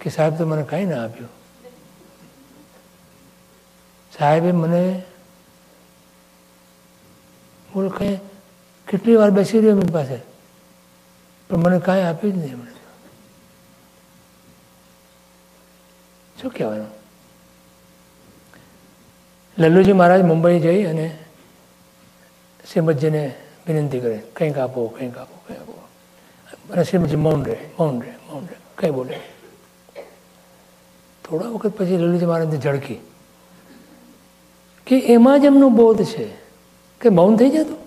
કે સાહેબ તો મને કંઈ ના આપ્યું. સાહેબે મને બોલ કંઈ કેટલી વાર બેસી રહ્યો એમની પાસે? પણ મને કાંઈ આપ્યું જ નહીં એમણે. શું કહેવાનું? લલ્લુજી મહારાજ મુંબઈ જઈ અને શ્રીમદજીને વિનંતી કરે, કંઈક આપો કંઈક આપો કંઈક આપો. અને શ્રીમદજી મૌન રહે મૌન રહે મૌન રહે, કંઈ બોલે. થોડા વખત પછી લલિત મહારાજને ઝડકી કે એમાં જ એમનો બોધ છે કે મૌન થઈ જતું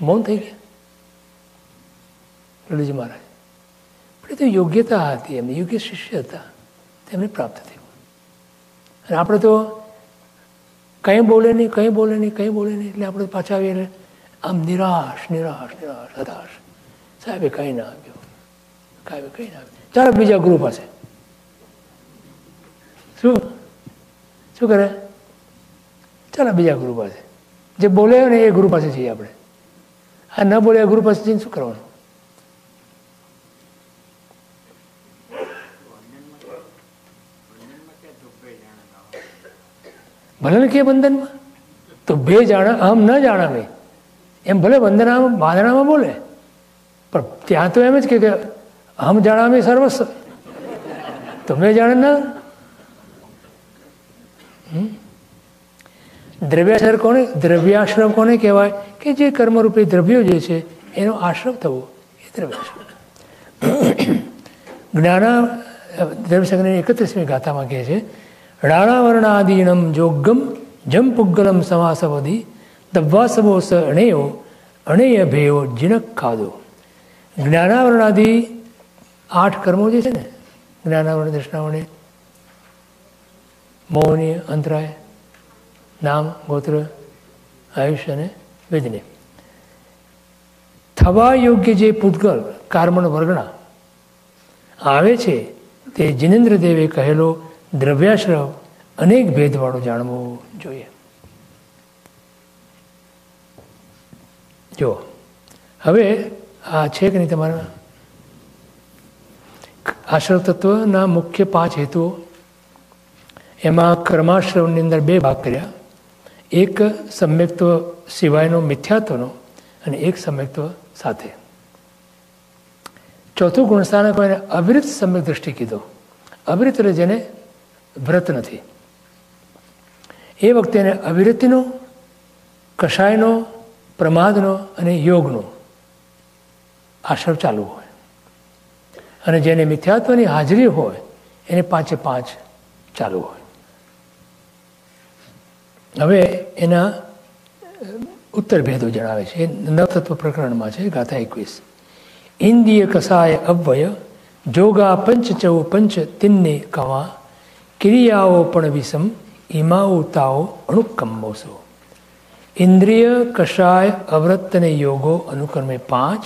મૌન થઈ ગયા. લલિતજી મહારાજ. પણ એ તો યોગ્યતા હતી એમની, યોગ્ય શિષ્ય હતા. તેમને પ્રાપ્ત થયું અને આપણે તો કંઈ બોલે નહીં, કંઈ બોલે નહીં, કંઈ બોલે નહીં, એટલે આપણે પાછા આવીએ એટલે આમ નિરાશ નિરાશ નિરાશ, હતાશ. સાહેબે કંઈ ના આપ્યું. સાહેબે કંઈ ના આપ્યું. ચાલો બીજા ગુરુ પાસે. શું? શું કરે? ચાલો બીજા ગુરુ પાસે. જે બોલે ને એ ગુરુ પાસે જઈએ આપણે. આ ન બોલે ગુરુ પાસે જઈને શું કરવાનું? ભલે ને કે બંધનમાં. તો બે જાણા અહમ ન જાણાવે એમ ભલે બંધનામાં બાંધણામાં બોલે. પણ ત્યાં તો એમ જ કે અહમ જાણાવે સર્વસ્વ. તમે જાણે ના? દ્રવ્યાશ્રમ કોને? દ્રવ્યાશ્રમ કોને કહેવાય? કે જે કર્મરૂપી દ્રવ્યો જે છે, એનો આશ્રમ થવો એ દ્રવ્યાશ્રમ. જ્ઞાના દ્રવ્યસંગ્રહની એકત્રીસમી ગાથામાં કહે છે રાણાવર્ણાદીનમ જોગમ જમ પુગ્ગલમ સમાસવધી દવ્વાસવો સ અણેયો, અણેય ભેયો જીનક ખાધો. જ્ઞાનાવરણાદી આઠ કર્મો જે છે ને જ્ઞાનાવરણ દર્શનાવરણે મૌની અંતરાય, નામ, ગોત્ર આયુષ્ય અને વેદને. થવા યોગ્ય જે પૂતગલ, કાર્મણ વર્ગણા આવે છે, તે જિનેન્દ્ર દેવે કહેલો, દ્રવ્યાશ્રવ અનેક ભેદવાળો જાણવો જોઈએ. જો, હવે આ છે કે નહીં તમારા? આશ્રવ તત્વના મુખ્ય પાંચ હેતુઓ એમાં કર્માશ્રમની અંદર બે ભાગ કર્યા. એક સમ્યક્ત્વ સિવાયનો મિથ્યાત્વનો અને એક સમ્યક્ત્વ સાથે. ચોથું ગુણસ્થાનક એને અવિરત સમ્યક દ્રષ્ટિ કીધો. અવિરત એટલે જેને વ્રત નથી. એ વખતે એને અવિરતિનો કષાયનો પ્રમાદનો અને યોગનો આશ્રમ ચાલુ હોય. અને જેને મિથ્યાત્વની હાજરી હોય, એને પાંચે પાંચ ચાલુ હોય. હવે એના ઉત્તર ભેદો જણાવે છે. નવતત્વ પ્રકરણમાં છે, ગાથા એકવીસ. ઇન્દ્રિય કસાય અવ્યય, જોગા પંચ ચૌ પંચ તિન્ને કવા, ક્રિયાઓ પણ વિષમ ઇમાઉતાઓ અણુકંબોસો. ઇન્દ્રિય કષાય અવ્રતને યોગો અનુક્રમે પાંચ,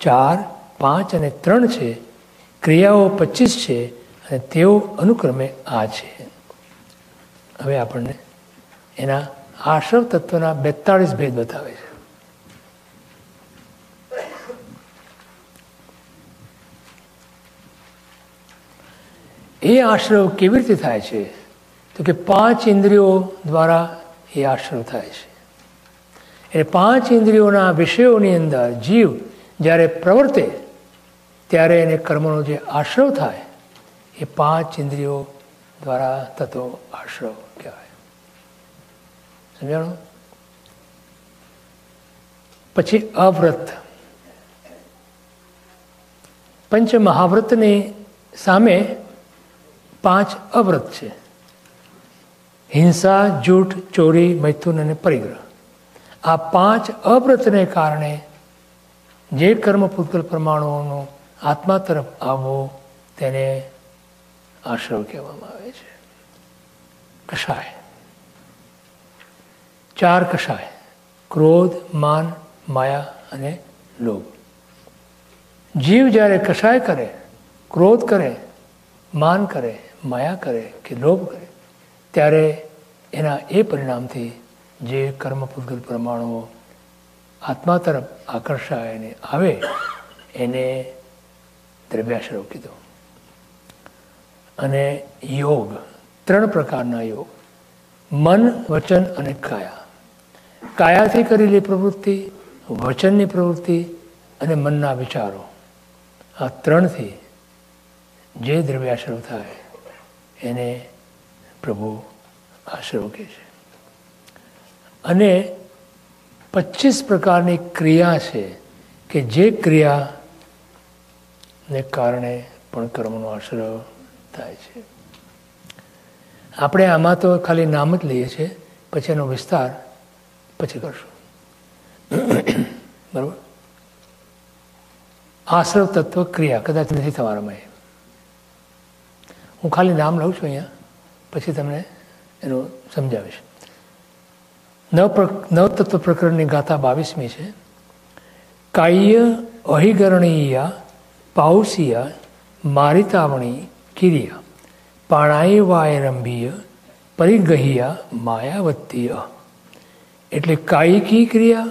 ચાર, પાંચ અને ત્રણ છે. ક્રિયાઓ પચીસ છે અને તેઓ અનુક્રમે આ છે. હવે આપણને એના આશ્રવ તત્વના બેતાળીસ ભેદ બતાવે છે. એ આશ્રવ કેવી રીતે થાય છે? તો કે પાંચ ઇન્દ્રિયો દ્વારા એ આશ્રવ થાય છે. એટલે પાંચ ઇન્દ્રિયોના વિષયોની અંદર જીવ જ્યારે પ્રવર્તે, ત્યારે એને કર્મનો જે આશ્રવ થાય, એ પાંચ ઇન્દ્રિયો દ્વારા થતો આશ્રવ કહેવાય. સમજાણું? પછી અવ્રત. પંચ મહાવ્રતની સામે પાંચ અવ્રત છે. હિંસા, જૂઠ, ચોરી, મૈથુન અને પરિગ્રહ. આ પાંચ અવ્રતને કારણે જે કર્મ પૂતગલ પરમાણુઓનો આત્મા તરફ આવવો તેને આશ્રવ કહેવામાં આવે છે. કષાય ચાર કશાય ક્રોધ, માન, માયા અને લોભ. જીવ જ્યારે કશાય કરે, ક્રોધ કરે, માન કરે, માયા કરે કે લોભ કરે, ત્યારે એના એ પરિણામથી જે કર્મ પૂતગલ આત્મા તરફ આકર્ષાય અને આવે, એને દ્રવ્યાશ્રવ કીધો. અને યોગ, ત્રણ પ્રકારના યોગ, મન, વચન અને કાયા. કાયાથી કરેલી પ્રવૃત્તિ, વચનની પ્રવૃત્તિ અને મનના વિચારો. આ ત્રણથી જે દ્રવ્યાશ્રવ થાય, એને પ્રભુ આશ્રવ કહે છે. અને પચીસ પ્રકારની ક્રિયા છે કે જે ક્રિયાને કારણે પણ કર્મનો આશ્રવ થાય છે. આપણે આમાં તો ખાલી નામ જ લઈએ છીએ, પછી એનો વિસ્તાર પછી કરશું. બરાબર? આશ્રવ તત્વ ક્રિયા, કદાચ નથી તમારામાં એ હું ખાલી નામ લઉં છું અહીંયા, પછી તમને એનું સમજાવીશ. નવ નવતત્વ પ્રકરણની ગાથા બાવીસમી છે. કાય્ય અહિગરણીયા પાઉસિયા મારિતાવણી કિરિયા. પાણાય વાયરંભીય પરિગહિયા માયાવતીય. એટલે કાયિકી ક્રિયા?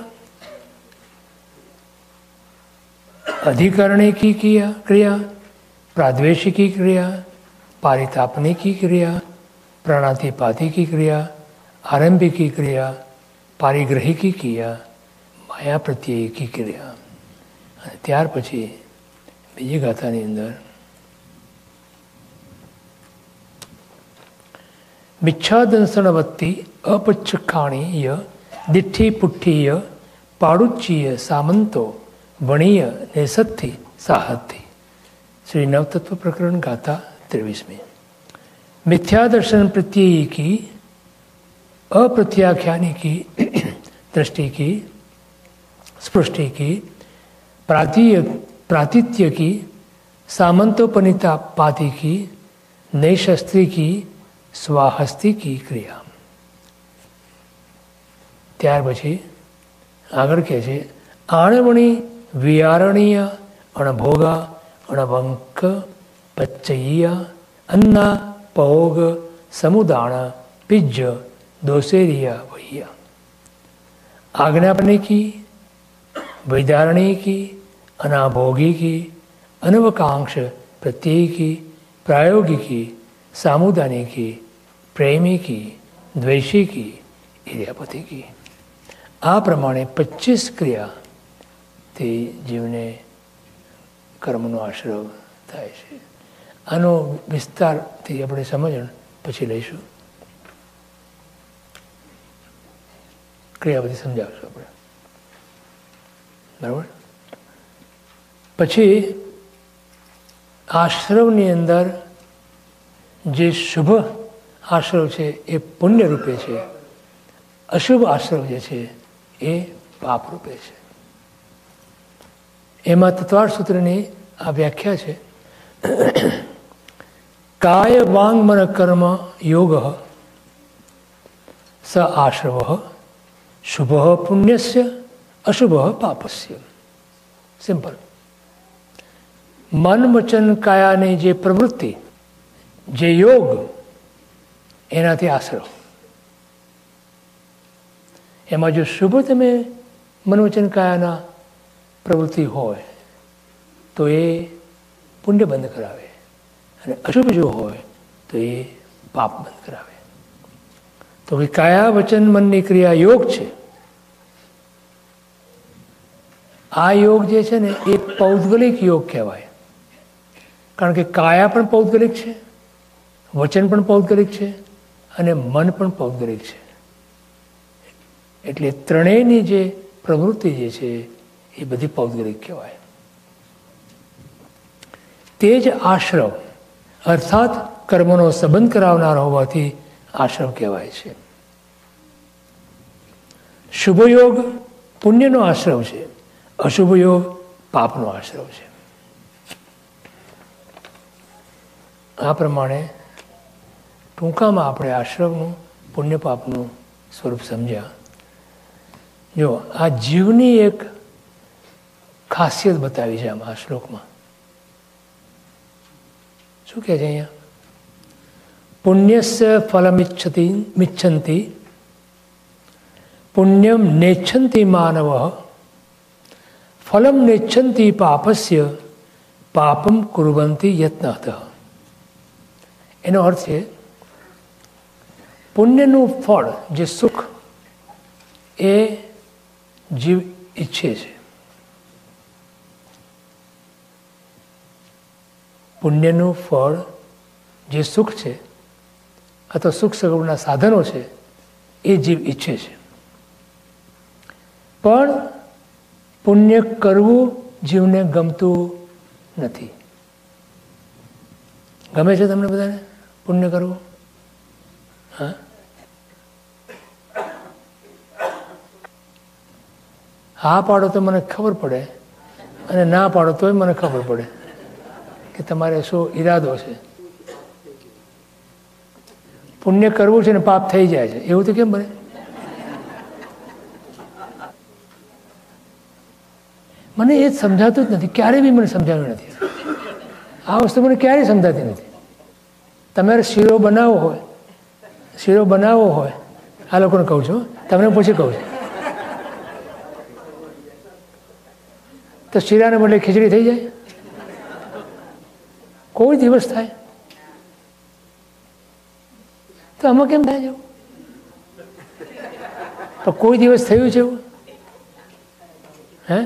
અધિકરણિકી ક્રિયા? ક્રિયા? પ્રાદ્વેશિકી ક્રિયા? પારિતાપનિકી ક્રિયા? પ્રણાતિપાતિકી ક્રિયા? આરંભિકી ક્રિયા? પારિગ્રહિકી ક્રિયા? માયા પ્રત્યેકી ક્રિયા? અને ત્યાર પછી બીજી ગાથાની અંદર મિચ્છાદંસણવત્તી दिठी पुट्ठीय पाड़ुच्चीय सामंतो, वणीय, नेसत्थी, साहत्थी। श्री नवतत्व प्रकरण, गाथा त्रेवीस में मिथ्या दर्शन प्रत्यय की, अप्रत्याख्यानी की, दृष्टि की, स्पृष्टि की, प्रातीय प्रातिथ्य की सामंतोपनीता पाति की, नैशस्त्री की, स्वाहस्ती की क्रिया। ત્યાર પછી આગળ કહે છે આણવણી વિયારણીય અણભોગા અણવંક પચ્ચૈયા અન્ના પહોગ સમુદાણ પિજ્જ દોસેરિયા વૈયા आज्ञापने की वैदारणी की अनाभोगी की अनवकांक्ष પ્રત્યેકી પ્રાયોગિકી સામુદાનિકી પ્રેમિકી દ્વૈશિકી ઇર્યાપતિકી આ પ્રમાણે પચીસ ક્રિયાથી જીવને કર્મનો આશ્રય થાય છે. આનો વિસ્તારથી આપણે સમજણ પછી લઈશું. ક્રિયા બધી સમજાવશું આપણે. બરાબર? પછી આશ્રવની અંદર જે શુભ આશ્રવ છે એ પુણ્ય રૂપે છે. અશુભ આશ્રવ જે છે એ પાપરૂપે છે. એમાં તત્વાર સૂત્રની આ વ્યાખ્યા છે. કાય વાંગ મન કર્મ યોગ સ આશ્રવ શુભ પુણ્યસ્ય અશુભ પાપસ્ય. સિમ્પલ મન વચન કાયાની જે પ્રવૃત્તિ, જે યોગ, એનાથી આશરો. એમાં જો શુભ તમે મનોવચન કાયાના પ્રવૃત્તિ હોય, તો એ પુણ્ય બંધ કરાવે. અને અશુભ જો હોય, તો એ પાપ બંધ કરાવે. તો કે કાયા વચન મનની ક્રિયા યોગ છે. આ યોગ જે છે ને, એ પૌદ્ગલિક યોગ કહેવાય. કારણ કે કાયા પણ પૌદ્ગલિક છે, વચન પણ પૌદ્ગલિક છે, અને મન પણ પૌદ્ગલિક છે. એટલે ત્રણેયની જે પ્રવૃત્તિ જે છે, એ બધી પૌદ્ગલિક કહેવાય. તે જ આશ્રવ અર્થાત કર્મનો સંબંધ કરાવનાર હોવાથી આશ્રવ કહેવાય છે. શુભયોગ પુણ્યનો આશ્રવ છે અશુભ યોગ પાપનો આશ્રવ છે. આ પ્રમાણે ટૂંકામાં આપણે આશ્રમનું પુણ્ય પાપનું સ્વરૂપ સમજ્યા. જો, આ જીવની એક ખાસિયત બતાવી છે આમાં આ શ્લોકમાં. શું કહે છે અહીંયા? પુણ્યસ્ય ફલમિચ્છતિ, મિચ્છંતી. પુણ્યમ નેચ્છંતી માનવ. ફલમ નેચ્છંતી પાપસ્ય, પાપમ કુરવંતી યત્નત એનો અર્થ છે, પુણ્યનું ફળ, જે સુખ, એ જીવ ઈચ્છે છે. પુણ્યનું ફળ જે સુખ છે અથવા સુખ સગવડના સાધનો છે, એ જીવ ઈચ્છે છે. પણ પુણ્ય કરવું જીવને ગમતું નથી. ગમે છે તમને બધાને? પુણ્ય કરવું? હા? હા પાડો તો મને ખબર પડે અને ના પાડો તોય મને ખબર પડે કે તમારે શું ઈરાદો છે. પુણ્ય કરવું છે ને પાપ થઈ જાય છે. એવું તો કેમ બને? મને એ સમજાતું જ નથી. ક્યારેય બી મને સમજાવ્યું નથી. આ વસ્તુ મને ક્યારેય સમજાતી નથી. તમારે શીરો બનાવવો હોય, શીરો બનાવવો હોય, આ લોકોને કહું છું તમને પછી કહું છું. તો શીરાને બદલે ખીચડી થઈ જાય? કોઈ દિવસ થાય? તો આમાં કેમ થાય જવું તો કોઈ દિવસ થયું છે એવું? હે?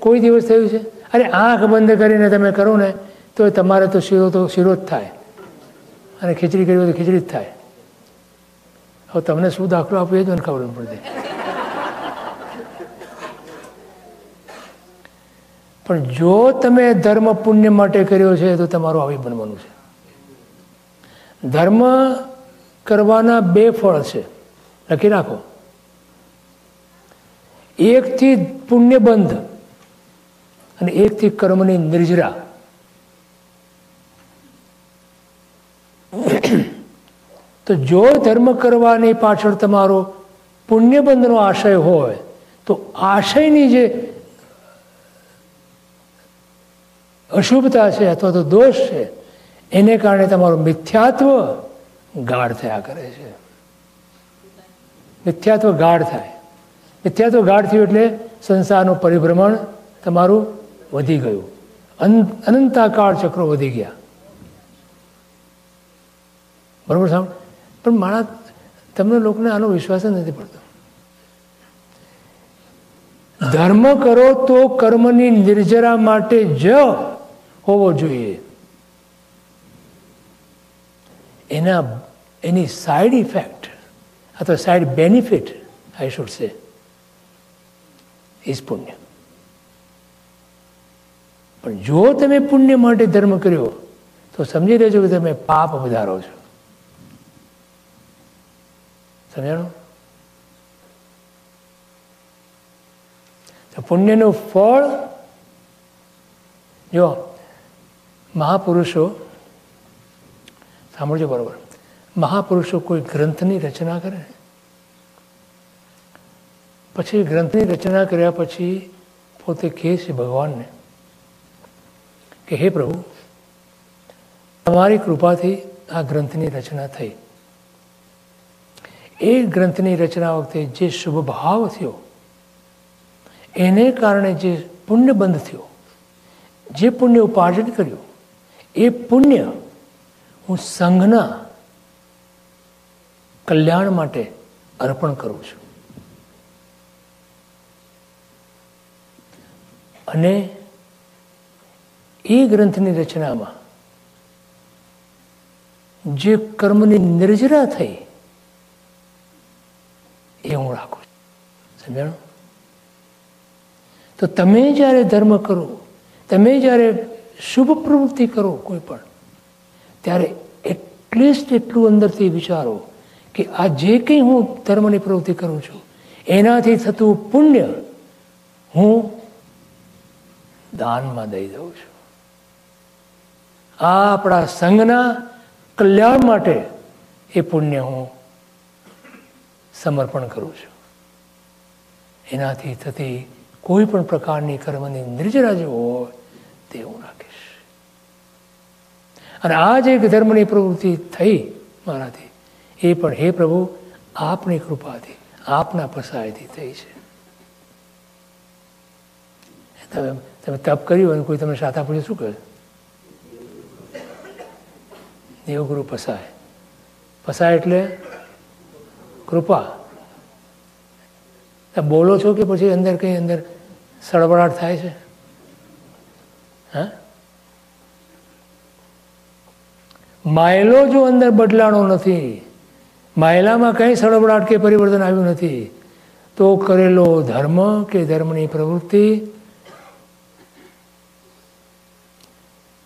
કોઈ દિવસ થયું છે? અરે આંખ બંધ કરીને તમે કરો ને, તો તમારે તો શીરો તો શીરો જ થાય. અને ખીચડી કરી હોય તો ખીચડી જ થાય. હવે તમને શું દાખલો આપવો એ જ મને ખબર પડતી પણ જો તમે ધર્મ પુણ્ય માટે કર્યો છે, તો તમારું આવી બનવાનું છે. ધર્મ કરવાના બે ફળ છે. લખી રાખો એકથી પુણ્ય બંધ અને એકથી કર્મની નિર્જરા. તો જો ધર્મ કરવાની પાછળ તમારો પુણ્યબંધનો આશય હોય, તો આશયની જે અશુભતા છે અથવા તો દોષ છે, એને કારણે તમારું મિથ્યાત્વ ગાઢ થયા કરે છે. મિથ્યાત્વ ગાઢ થાય. મિથ્યાત્વ ગાઢ થયું એટલે સંસારનું પરિભ્રમણ તમારું વધી ગયું. અનંતાકાળ ચક્રો વધી ગયા. બરાબર સાહેબ પણ મારા તમને લોકોને આનો વિશ્વાસ જ નથી પડતો. ધર્મ કરો તો કર્મની નિર્જરા માટે જ હોવો જોઈએ. એના, એની સાઈડ ઇફેક્ટ અથવા side benefit I should say is પુણ્ય. પણ જો તમે પુણ્ય માટે ધર્મ કર્યો, તો સમજી લેજો કે તમે પાપ વધારો છો. સમજાણું? પુણ્યનું ફળ, જો મહાપુરુષો, સાંભળજો બરોબર, મહાપુરુષો કોઈ ગ્રંથની રચના કરે? પછી ગ્રંથની રચના કર્યા પછી પોતે કહે છે ભગવાનને કે હે પ્રભુ, તમારી કૃપાથી આ ગ્રંથની રચના થઈ. એ ગ્રંથની રચના વખતે જે શુભ ભાવ થયો, એને કારણે જે પુણ્ય બંધ થયો, જે પુણ્ય ઉપાર્જન કર્યું એ પુણ્ય હું સંઘના કલ્યાણ માટે અર્પણ કરું છું. અને એ ગ્રંથની રચનામાં જે કર્મની નિર્જરા થઈ, એ હું રાખું છું. સમજાણું? તો તમે જ્યારે ધર્મ કરો, તમે જ્યારે શુભ પ્રવૃત્તિ કરો કોઈ પણ. ત્યારે એટલીસ્ટ એટલું અંદરથી વિચારો કે આ જે કંઈ હું ધર્મની પ્રવૃત્તિ કરું છું, એનાથી થતું પુણ્ય હું દાનમાં દઈ દઉં છું. આ આપણા સંઘના કલ્યાણ માટે એ પુણ્ય હું સમર્પણ કરું છું. એનાથી થતી કોઈ પણ પ્રકારની કર્મની નિર્જરા જો હોય તે હું રાખીશ અને આ જે ધર્મની પ્રવૃત્તિ થઈ મારાથી, એ પણ હે પ્રભુ, આપની કૃપાથી, આપના પસાયથી થઈ છે. તમે તમે તપ કર્યું અને કોઈ તમને સાતા પૂછે શું કહે દેવગુરુ પસાય. પસાય એટલે કૃપા. તમે બોલો છો કે પછી અંદર કંઈ અંદર સળવળાટ થાય છે? હા? માયલો જો અંદર બદલાણો નથી, માયલામાં કંઈ સળબડાટ કે પરિવર્તન આવ્યું નથી, તો કરેલો ધર્મ કે ધર્મની પ્રવૃત્તિ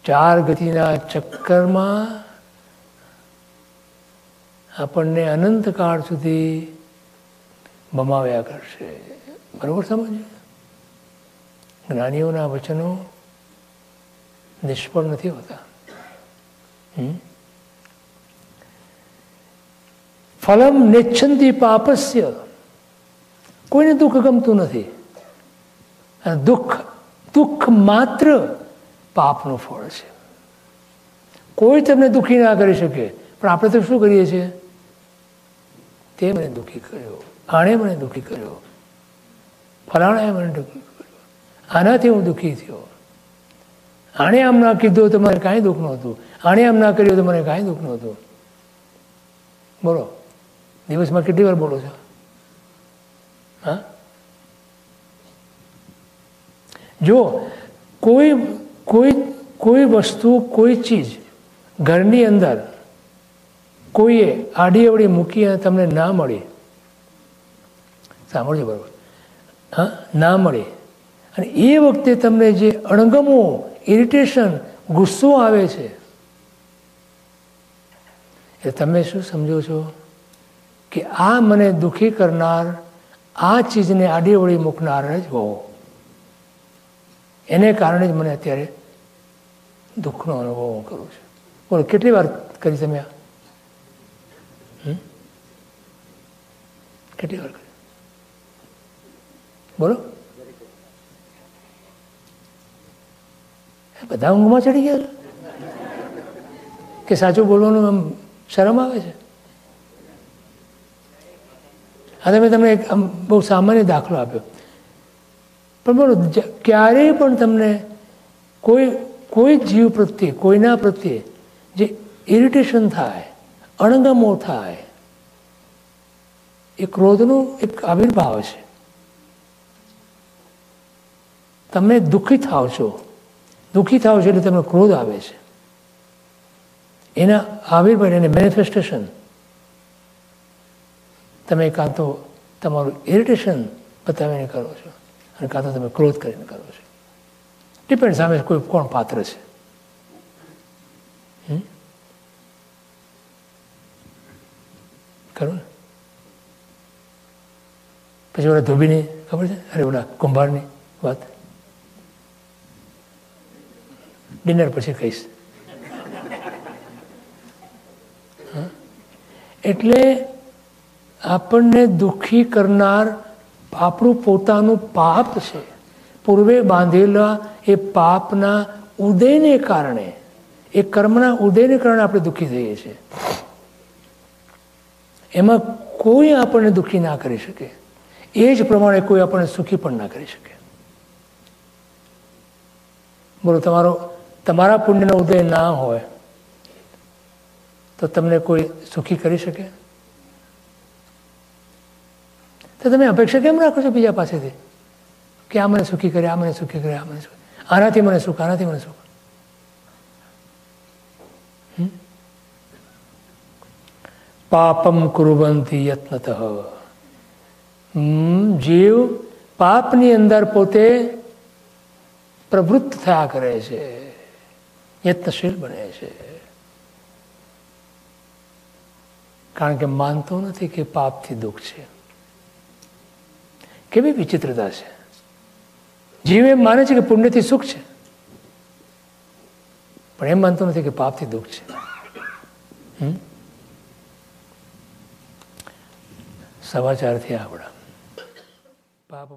ચાર ગતિના ચક્કરમાં આપણને અનંતકાળ સુધી બમાવ્યા કરશે. બરાબર સમજ જ્ઞાનીઓના વચનો નિષ્ફળ નથી હોતા. ફલમ નેચ્છંતી પાપસ્ય કોઈને દુઃખ ગમતું નથી દુઃખ દુઃખ માત્ર પાપનું ફળ છે કોઈ તમને દુઃખી ના કરી શકે પણ આપણે તો શું કરીએ છીએ તે મને દુઃખી કર્યો આણે મને દુઃખી કર્યો ફલાણાએ મને દુઃખી કર્યો આનાથી હું દુઃખી થયો. આણે આમ ના કીધું તો મને કાંઈ દુઃખ નહોતું, આણે આમ ના કર્યું તો મને કાંઈ દુઃખ નહોતું. બોલો. દિવસમાં કેટલી વાર બોલો છો? હા? જો કોઈ કોઈ કોઈ વસ્તુ, કોઈ ચીજ ઘરની અંદર કોઈએ આડી અવડી મૂકી અને તમને ના મળી, સાંભળજો બરાબર, હા, ના મળે, અને એ વખતે તમને જે અણગમો ઇરિટેશન ગુસ્સો આવે છે, એ તમે શું સમજો છો? કે આ મને દુઃખી કરનાર, આ ચીજને આડીવળી મૂકનાર જ હોવો. એને કારણે જ મને અત્યારે દુઃખનો અનુભવ હું કરું છું. બોલો, કેટલી વાર કરી તમે આ? કેટલી વાર કરી? બોલો. બધા ઊંઘમાં ચડી ગયા કે સાચું બોલવાનું આમ શરમ આવે છે? આ મેં તમને એક બહુ સામાન્ય દાખલો આપ્યો. પણ બોલો ક્યારેય પણ તમને કોઈ કોઈ જીવ પ્રત્યે, કોઈના પ્રત્યે જે ઇરિટેશન થાય, અણગમો થાય, એ ક્રોધનું એક આવિર્ભાવ છે તમે દુઃખી થાવ છો. દુઃખી થાવ છો એટલે તમને ક્રોધ આવે છે. એના આવિર્ભાવ, એને મેનિફેસ્ટેશન તમે કાં તો તમારું ઇરિટેશન બતાવીને કરો છો અને કાં તો તમે ક્રોધ કરીને કરો છો. ડિપેન્ડ સામે કોઈ કોણ પાત્ર છે? ખરું પછી ઓલા ધોબીની ખબર છે? અરે ઓલા કુંભારની વાત. ડિનર પછી કહીશ? એટલે આપણને દુઃખી કરનાર આપણું પોતાનું પાપ છે. પૂર્વે બાંધેલા એ પાપના ઉદયને કારણે, એ કર્મના ઉદયને કારણે આપણે દુઃખી થઈએ છીએ. એમાં કોઈ આપણને દુઃખી ના કરી શકે. એ જ પ્રમાણે કોઈ આપણને સુખી પણ ના કરી શકે. બોલો, તમારો, તમારા પુણ્યનો ઉદય ના હોય, તો તમને કોઈ સુખી કરી શકે? તો તમે અપેક્ષા કેમ રાખો છો બીજા પાસેથી? કે આ મને સુખી કરે, આ મને સુખી કરે, આ મને સુખી આનાથી મને સુખ, આનાથી મને સુખ. પાપમ કુરુબંતી યત્નત. જીવ પાપની અંદર પોતે પ્રવૃત્ત થયા કરે છે. યત્નશીલ બને છે. કારણ કે માનતો નથી કે પાપથી દુઃખ છે. કેવી વિચિત્રતા છે? જીવ એમ માને છે કે પુણ્યથી સુખ છે. પણ એમ માનતો નથી કે પાપથી દુઃખ છે. સમાચારથી આવડા. પાપ